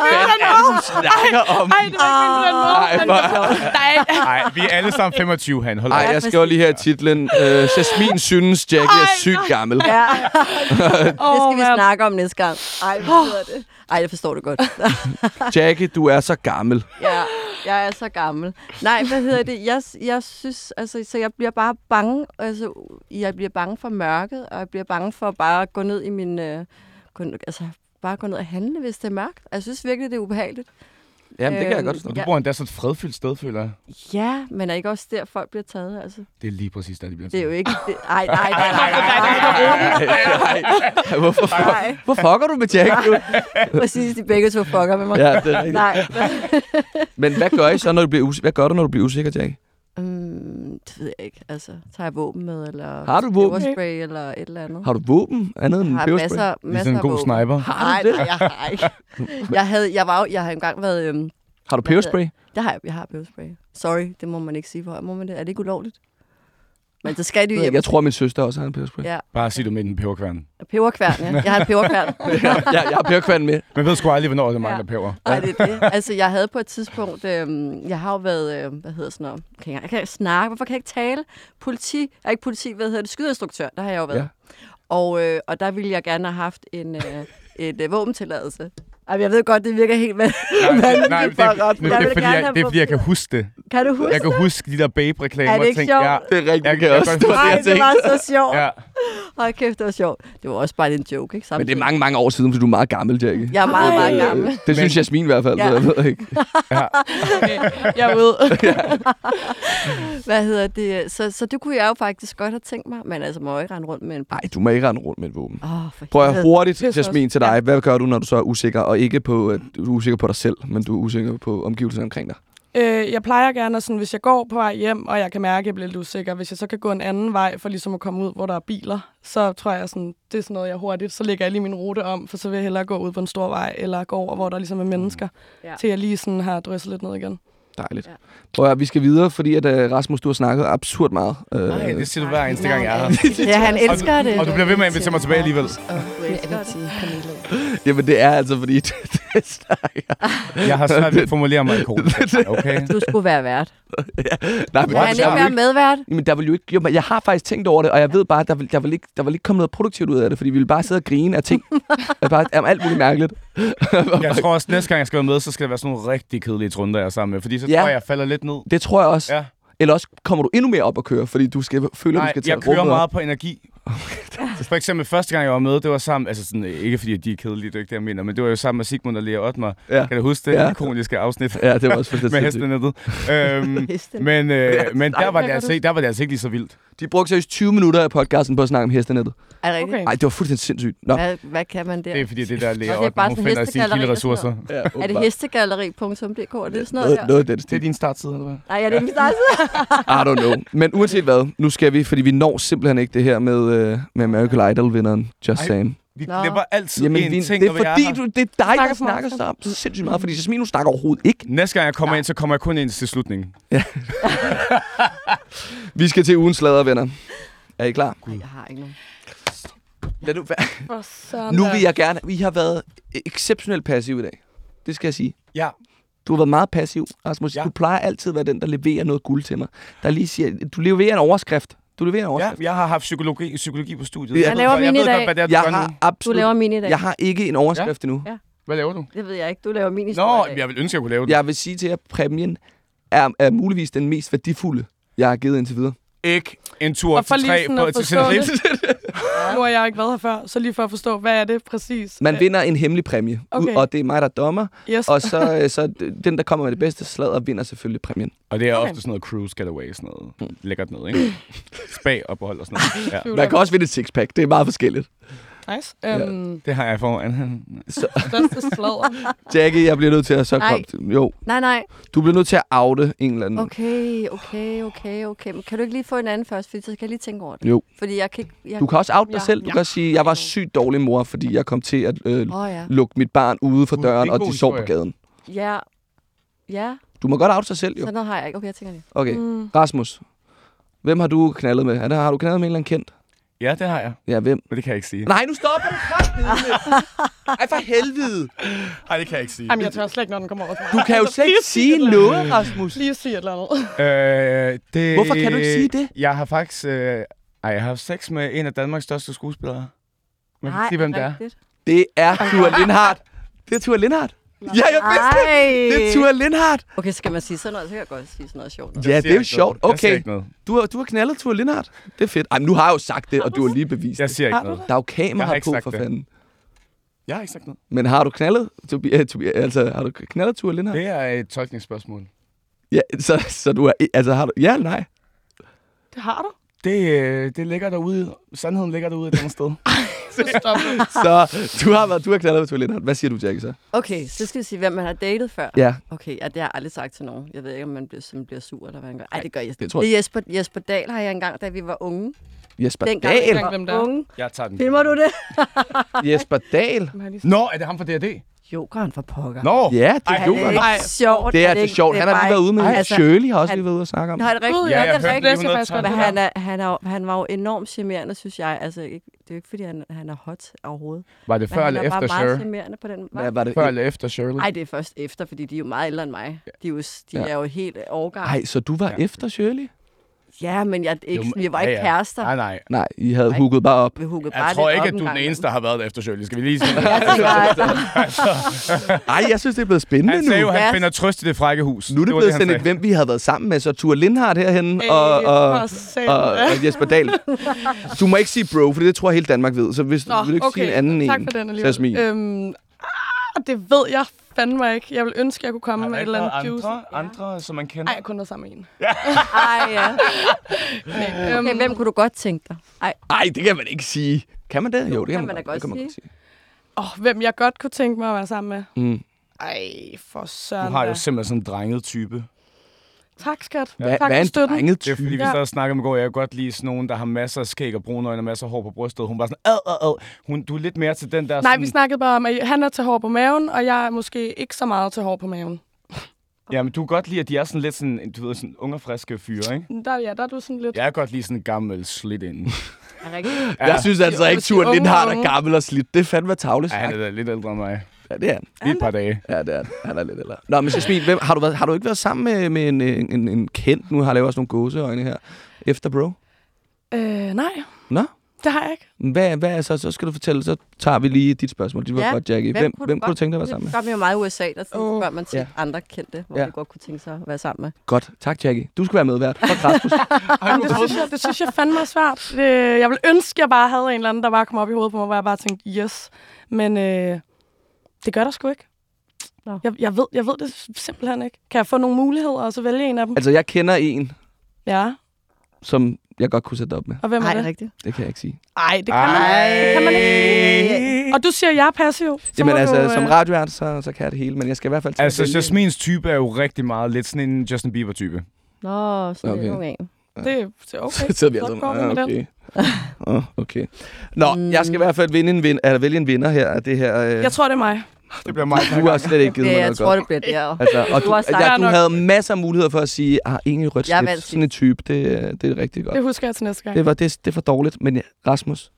du snakker om?
Ej, det var ikke
hvor- (laughs)
Nej.
Vi er alle sammen 25, han. Hold
Ej, jeg skriver lige her titlen. Øh, Jasmin synes, Jackie er sygt gammel.
Ja, det skal vi snakke om næste gang. Ej, hvad hedder det? Ej, jeg forstår det godt. (laughs)
Jackie, du er så gammel.
Ja, jeg er så gammel. Nej, hvad hedder det? Jeg, jeg synes, altså, så jeg bliver bare bange. Altså, jeg bliver bange for mørket, og jeg bliver bange for bare at gå ned i min... Øh, gå, altså, bare gå ned og handle, hvis det er mørkt. Jeg synes virkelig, det er ubehageligt.
Jamen, det kan jeg
Øhm,
godt forstå.
Du bor endda så et fredfyldt sted, føler jeg.
Ja, men er ikke også der, folk bliver taget? Altså,
Det er lige præcis der, de bliver
det er jo
taget.
ikke... Det, ej, nej, nej, nej, nej, nej,
Ej, Hvorfor,
nej.
hvor fucker du med Jackie nu?
Præcis, de begge to fucker med mig.
Ja, det er rigtigt.
Nej,
Men hvad gør I så, når du bliver usikker? Hvad gør du, når du bliver usikker, Jackie?
Um, det ved jeg ikke. Altså, tager jeg våben med, eller...
Har du våben?
peberspray, eller et eller andet.
Har du våben andet end
Jeg har
peberspray?
masser, masser
en
af
god
våben.
sniper.
Nej, nej, jeg har ikke. (laughs) Jeg, havde, jeg, var, jeg har engang været... Øhm,
Har du peberspray?
det har jeg, jeg har peberspray. Sorry, det må man ikke sige for. Må man det? Er det ikke ulovligt? Men så skal du
Jeg,
hjem.
jeg tror, min søster også har en peberspray.
Ja,
Bare sig du med den peberkværn.
peberkværn, ja. Jeg har en (laughs) peberkværn.
jeg, jeg har peberkvand med.
Man ved sgu aldrig, hvornår det
Ja.
mangler peber.
Nej, det er det. Altså, jeg havde på et tidspunkt... Øhm, jeg har jo været... Øh, hvad hedder sådan noget? Kan jeg, jeg kan ikke snakke. Hvorfor kan jeg ikke tale? Politi... Jeg er ikke politi, hvad hedder det? Skydeinstruktør. Der har jeg jo været.
Ja.
Og, øh, og der ville jeg gerne have haft en, øh, et øh, våbentilladelse. Ej, men jeg ved godt, det virker helt med.
Nej, (laughs) det, nej, det, det, det, det,
Jeg
er
vil
fordi, jeg, det er fordi, jeg kan huske det.
Kan du huske
Jeg kan huske de der Babe-reklamer.
Er det ikke
tænkte,
sjovt?
Ja,
Det er rigtigt,
Jeg-
det kan
jeg
også. Det det,
Nej,
jeg
det var så sjovt.
ja.
Hold kæft, det var sjovt. Det var også bare en joke, ikke?
Men det er mange, mange år siden, fordi du er meget gammel, Jackie.
Jeg er meget, meget
Øh,
gammel.
Det synes Jasmin i hvert fald.
Ja. (laughs)
Ja. Jeg ved ikke.
Jeg ved.
Hvad hedder det? Så, så det kunne jeg jo faktisk godt have tænkt mig. Men altså, må jeg ikke rende rundt med en...
Nej, du må ikke rende rundt med et våben.
Åh, for
Prøv at hurtigt, Jasmin, til dig. Hvad gør du, når du så er usikker? Og ikke på, at du er usikker på dig selv, men du er usikker på omgivelserne omkring dig.
Øh, jeg plejer gerne, at sådan, hvis jeg går på vej hjem, og jeg kan mærke, at jeg bliver lidt usikker, hvis jeg så kan gå en anden vej for ligesom at komme ud, hvor der er biler, så tror jeg, sådan, det er sådan noget, jeg hurtigt, så lægger jeg lige min rute om, for så vil jeg hellere gå ud på en stor vej, eller gå over, hvor der ligesom er mennesker,
Ja.
til jeg lige sådan har drysset lidt ned igen.
Dejligt.
Ja.
Prøv at, vi skal videre, fordi at, uh, Rasmus, du har snakket absurd meget. Uh,
Nej, det siger du hver eneste gang, jeg er her.
Ja, han elsker det.
Og du bliver ved med at invitere mig tilbage alligevel.
Jamen, det er altså, fordi... (laughs) det snakker.
Jeg har svært ved at formulere mig i kode. (laughs) Okay?
Du skulle være vært.
Nej, men der,
han ikke være medvært?
men der vil jo ikke... Jo, men jeg har faktisk tænkt over det, og jeg ved bare, der vil, der vil, ikke, der vil ikke komme noget produktivt ud af det, fordi vi vil bare sidde og grine af ting. (laughs) af bare, af alt muligt mærkeligt.
Jeg tror også, næste gang jeg skal være med, så skal det være sådan nogle rigtig kedelige trunder, jeg er sammen med. Fordi så
Ja.
tror jeg, jeg falder lidt ned.
Det tror jeg også.
Ja.
Eller også kommer du endnu mere op at køre, fordi du skal føle, at du
Nej,
skal tage
jeg kører
rummet op.
meget på energi. (laughs) For eksempel første gang, jeg var med, det var sammen, altså sådan, ikke fordi de er kedelige, det er ikke det, jeg mener, men det var jo sammen med Sigmund og Lea Ottmar.
Ja.
Kan du huske det
Ja.
ikoniske afsnit
Ja, det var også
med
fantastisk.
hestenettet? øhm, (laughs) men øh, men der, var det altså der var det altså ikke lige så vildt.
De brugte seriøst 20 minutter af podcasten på at snakke om hestenettet.
Er det rigtigt?
Okay.
Nej, det var fuldstændig sindssygt. Nå.
Hvad, hvad kan man der?
Det er fordi, det der Lea
er
Ottmar, hun finder sine
hestegalleri
kilde
og sådan
ressourcer.
Ja,
Er det hestegalleri.dk? Er det sådan noget der?
noget, noget
Det er din startside, eller hvad?
Nej, er det ikke min start?
I don't know. Men uanset hvad, nu skal vi, fordi vi når simpelthen ikke det her med, øh, med American Idol-vinderen, Just
Ej.
Saying.
Vi
Nå.
glemmer altid
Jamen,
én
vi,
ting,
det er fordi, du, det er dig, der
snakker så
snakker så sindssygt meget, fordi Jasmin, hun snakker overhovedet ikke.
Næste gang jeg kommer ind, så kommer jeg kun ind til slutningen. (laughs)
Vi skal til ugens slader, venner. Er I klar?
Nej, jeg har ikke nogen.
Lad nu være. (laughs) Nu
der.
vil jeg gerne... Vi har været exceptionelt passive i dag. Det skal jeg sige.
Ja.
Du har været meget passiv, Rasmus.
Ja.
Du plejer altid at være den, der leverer noget guld til mig. Der lige siger, du leverer en overskrift. Du leverer en
Ja,
overskrift.
jeg har haft psykologi, psykologi på studiet.
Jeg
ved
laver
godt-
min i
jeg
dag.
godt, er, du
Jeg har
Du
absolut...
laver min i dag.
Jeg har ikke en overskrift endnu.
Ja.
Hvad laver du?
Det ved jeg ikke. Du laver min
Nå,
historie. i dag.
jeg vil ønske, at jeg kunne lave det.
Jeg vil sige til jer, at præmien er, er muligvis den mest værdifulde, jeg har givet indtil videre.
Ikke en tur
Og
til tre på
at
til
forstå
Tenerife.
Nu har jeg ikke været her før, så lige for at forstå, hvad er det præcis?
Man vinder en hemmelig præmie,
Okay.
og det er mig, der er dommer.
Yes.
Og så, øh, så den, der kommer med det bedste sladder, vinder selvfølgelig præmien.
Og det er
Okay.
ofte sådan noget cruise getaway, sådan noget lækkert noget, ikke? Spa-ophold og sådan noget. (laughs) Ja.
Man kan også vinde et sixpack. Det er meget forskelligt.
Nice. Um,
Det har jeg foran. (laughs)
Største sladder.
Jackie, jeg bliver nødt til at så komme... Jo,
Nej, nej.
du bliver nødt til at oute en eller anden.
Okay, okay, okay, okay. Men kan du ikke lige få en anden først, fordi så kan jeg lige tænke over det?
Jo.
Fordi jeg kan ikke... Jeg...
Du kan også oute dig
Ja.
selv. Du
Ja.
kan sige, jeg var sygt dårlig mor, fordi jeg kom til at øh,
oh, ja.
lukke mit barn ude for døren,
en
og de sov på gaden.
Ja. Ja,
Du må godt oute sig selv, jo.
sådan noget har jeg ikke. Okay, jeg tænker lige.
Okay.
Mm.
Rasmus, Hvem har du knaldet med? Er har du knaldet med en eller anden kendt?
Ja, det har jeg.
Ja, hvem?
Men det kan jeg ikke sige.
Nej, nu stopper du kraftedeme. Ej, for helvede.
Nej, det kan jeg ikke sige.
Jamen, jeg tør slet ikke, når den kommer over.
Du kan jo slet ikke sige noget, Rasmus.
Lige sige et eller andet.
Øh, det,
Hvorfor kan du ikke sige det?
Jeg har faktisk... Øh, ej, jeg har haft sex med en af Danmarks største skuespillere. Man kan ikke sige, hvem det er.
Det er Tua Lindhardt. Det er Tua Lindhardt. Ja, jeg vidste det.
Ej.
Det er Tua Lindhardt.
Okay, skal man sige sådan noget, så kan jeg godt sige sådan noget sjovt.
Ja, det er jo sjovt. Okay, du har, du har knaldet Tua Lindhardt. Det er fedt. Ej, men nu har jeg jo sagt det, og du har lige bevist
Jeg
det.
siger ikke noget.
Der er jo kamera på, for
det.
fanden.
Jeg har ikke sagt noget.
Men har du knaldet, Tobi, uh, Tobi, altså, har du knaldet Tua Lindhardt?
Det er et tolkningsspørgsmål.
Ja, så, så du har, altså, har du, ja eller nej?
Det har du.
Det, øh, det ligger derude. Sandheden ligger derude et andet sted. (laughs)
Så (laughs) stop det.
Så du har, været, du har knaldet med Tua Lindhardt. Hvad siger du, Jackie, så?
Okay, så skal vi sige, hvem man har datet før.
Ja,
Okay, ja, det har jeg aldrig sagt til nogen. Jeg ved ikke, om man bliver, som bliver sur, eller hvad han gør. Ej, det gør jeg.
det tror
Det er Jesper, Jesper Dahl har jeg engang, da vi var unge.
Jesper
Dengang
Dahl.
vi var
Hvem det er.
unge.
Jeg tager den.
Filmer du det?
Jesper Dahl.
Nå, er det ham fra D&D?
Jokeren for pokker.
Nå!
Ja, det er
Ej,
jo
det er ikke
Ej,
sjovt.
Det er
ikke-
det sjovt. Han har lige været ude med
ikke-
altså, Shirley har også
han-
lige været ude og snakke om.
Nå, er det rigtigt?
Ja, jeg
det er rigtigt. Det skal jeg faktisk
112.
godt
Men
høre.
han er, han, er, han var jo enormt charmerende, synes jeg. Altså, ikke, det er jo ikke, fordi han, han er hot overhovedet.
Var det
Men
før
han
eller
er
efter
meget
Sir?
charmerende på den
Hvad var det?
Før eller efter Shirley?
Nej, det er først efter, fordi de er jo meget ældre end mig. De er jo, de
Ja.
er jo helt årgang.
Ej, så du var
Ja.
efter Shirley?
Ja, men jeg, ikke,
Jo,
vi var
ja,
ikke
ja.
kærester.
Nej, nej.
Nej, I havde
Nej.
hooket bare op.
Vi
Jeg
bare
tror
lidt
ikke,
op
at du er den eneste, der har været efter Shirley. Skal vi lige (laughs) sige
Ej, jeg synes, det er blevet spændende
Han
nu.
sagde jo, at han finder trøst i det frække hus.
Nu er det
var
blevet
han
sådan et, hvem vi havde været sammen med. Så Tua Lindhardt herhenne
Ey,
og, og,
for
og, og Jesper Dahl. Du må ikke sige bro, for det tror jeg hele Danmark ved. Så hvis
Nå,
vil du ikke
okay.
sige en anden
tak
en,
for den alligevel.
Jasmin.
Øhm, ah, det ved jeg fandme ikke. Jeg vil ønske, jeg kunne komme med et eller andet juice.
andre, andre, som man kender?
Nej, jeg kun været sammen med en.
Ej, ja. (laughs)
Nej, øhm,
Okay, hvem kunne du godt tænke dig? Ej,
Nej, det kan man ikke sige. Kan man det? Jo, det kan,
kan man da godt
det kan man
sige.
godt sige.
Åh, hvem jeg godt kunne tænke mig at være sammen med?
Mm.
Ej, for søren.
Du har jo simpelthen sådan en drenget type.
Tak, skat.
Hvad,
tak
hvad er
for
en
støtten.
drenget
Det er fordi, vi
Ja.
sad og snakkede om i går, jeg kan godt lide sådan nogen, der har masser af skæg og brune øjne og masser af hår på brystet. Hun var sådan, ad, ad, ad. Hun, du er lidt mere til den der
Nej,
sådan,
vi snakkede bare om, at han er til hår på maven, og jeg er måske ikke så meget til hår på maven. (laughs)
Jamen, du kan godt lide, at de er sådan lidt sådan, du ved, sådan unge og friske fyre, ikke?
Der, ja, der er du sådan lidt...
Jeg kan godt lide sådan en gammel slidt ind.
er rigtigt?
Ja. Jeg synes altså ikke,
unge
Lindhardt er gammel og slidt. Det er fandme tavle
Ja, han er da lidt ældre end mig.
Ja, det er han.
Lige et par dage.
Ja, det er han. Han er lidt ældre. Nå, men Jasmin, hvem, har, du været, har du ikke været sammen med, med en, en, en, en kendt? Nu har jeg lavet også nogle gåseøjne her. Efter bro?
Øh, nej,
Nå?
det har jeg ikke.
Hvad, hvad er så? Så skal du fortælle, så tager vi lige dit spørgsmål. Det var
Ja,
godt, Jackie. Hvem, hvem, hvem kunne du tænke dig at være sammen med?
Det gør man jo meget i USA, der
Åh.
oh. spørger man til
Ja.
andre kendte, hvor
Ja.
de godt kunne tænke sig at være sammen med.
Godt. Tak, Jackie. Du skal være medvært. (laughs)
Jamen, det, synes jeg, det synes jeg fandme er svært. Det, jeg vil ønske, at jeg bare havde en eller anden, der bare kom op i hovedet på mig, hvor jeg bare tænkte, yes. Men øh, det gør der sgu ikke.
Nå.
Jeg, jeg, ved, jeg ved det simpelthen ikke. Kan jeg få nogle muligheder, og så vælge en af dem?
altså, jeg kender en,
Ja,
som jeg godt kunne sætte op med.
og hvem er
Nej,
det?
rigtigt.
Det kan jeg ikke sige.
Ej, det kan, man, det kan man ikke. Og du siger, at jeg er passiv. Så
Jamen altså,
du,
som
øh,
radiovært, så, så kan jeg det hele. Men jeg skal i hvert fald
Altså. Jasmins type er jo rigtig meget lidt sådan en Justin Bieber-type.
Nå, sådan
Okay.
okay. en.
Det, det er okay. (laughs)
Så sidder vi
Så
altså ah, okay. Oh, (laughs) okay. Nå, jeg skal i hvert fald vinde en vin, eller vælge en vinder her af det her. Øh,
Jeg tror, det er mig.
Det bliver mig.
du har slet ikke givet
Det,
mig
jeg
noget
tror,
godt.
det bliver der.
Altså, og
Du
du, ja, du havde masser af muligheder for at sige, ah, egentlig rødt
Jeg er
slips, sådan en type, det, det er rigtig godt.
Det husker jeg til næste gang.
Det, var, det, det er for dårligt, men ja, Rasmus,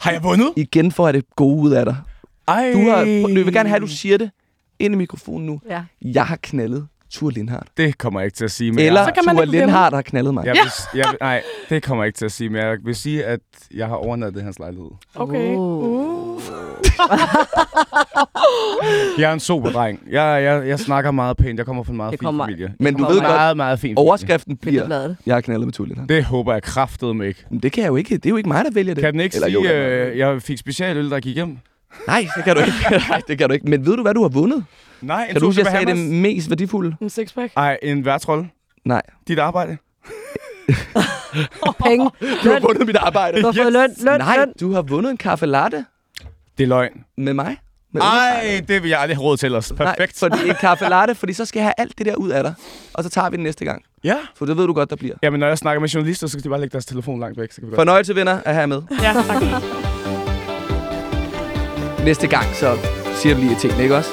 Har jeg vundet?
igen får jeg det gode ud af dig.
Ej.
Du har, jeg vil gerne have, at du siger det ind i mikrofonen nu.
Ja.
Jeg har knaldet Tur Lindhardt.
Det kommer jeg ikke til at sige, men
Eller
jeg,
Så kan man
Tur. Lindhardt har knaldet mig.
jeg, vil, jeg vil, Nej, det kommer jeg ikke til at sige, men jeg vil sige, at jeg har overnattet hans lejlighed.
Okay.
Uh.
Uh.
Jeg er en sober dreng. Jeg, jeg, jeg snakker meget pænt. Jeg kommer fra en meget
Det
fin
kommer-
familie.
Men du ved
meget-
godt,
Meget, meget fin familie.
overskriften bliver,
Billedbladet.
jeg har knaldet med Tur Lindhardt.
Det håber jeg kraftedeme ikke.
Men det kan jeg jo ikke. Det er jo ikke mig, der vælger det.
Kan den ikke
Eller
sige,
jo,
øh, jeg fik specialøl, der gik hjem?
Nej, det kan du ikke. (laughs) Nej, det kan du ikke. Men ved du, hvad du har vundet?
Nej, en
Kan du huske, jeg sagde det mest værdifulde?
En sixpack.
Ej, en værtsrolle.
Nej.
Dit arbejde. (laughs)
Penge.
Du har vundet mit arbejde.
Du har fået løn. Løn.
Nej,
løn.
du har vundet en kaffe latte
Det er løgn.
med mig. Med
Ej, det vil jeg aldrig have råd til os. Perfekt.
Nej, fordi en kaffe latte, fordi så skal jeg have alt det der ud af dig. Og så tager vi den næste gang.
Ja.
For det ved du godt, der bliver.
Jamen, når jeg snakker med journalister, så skal de bare lægge deres telefon langt væk. Så kan vi godt.
Fornøjelse, venner, at have med.
Ja, tak.
Næste gang, så siger du lige tingene, ikke også?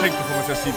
Tænk, du kommer til at sige det.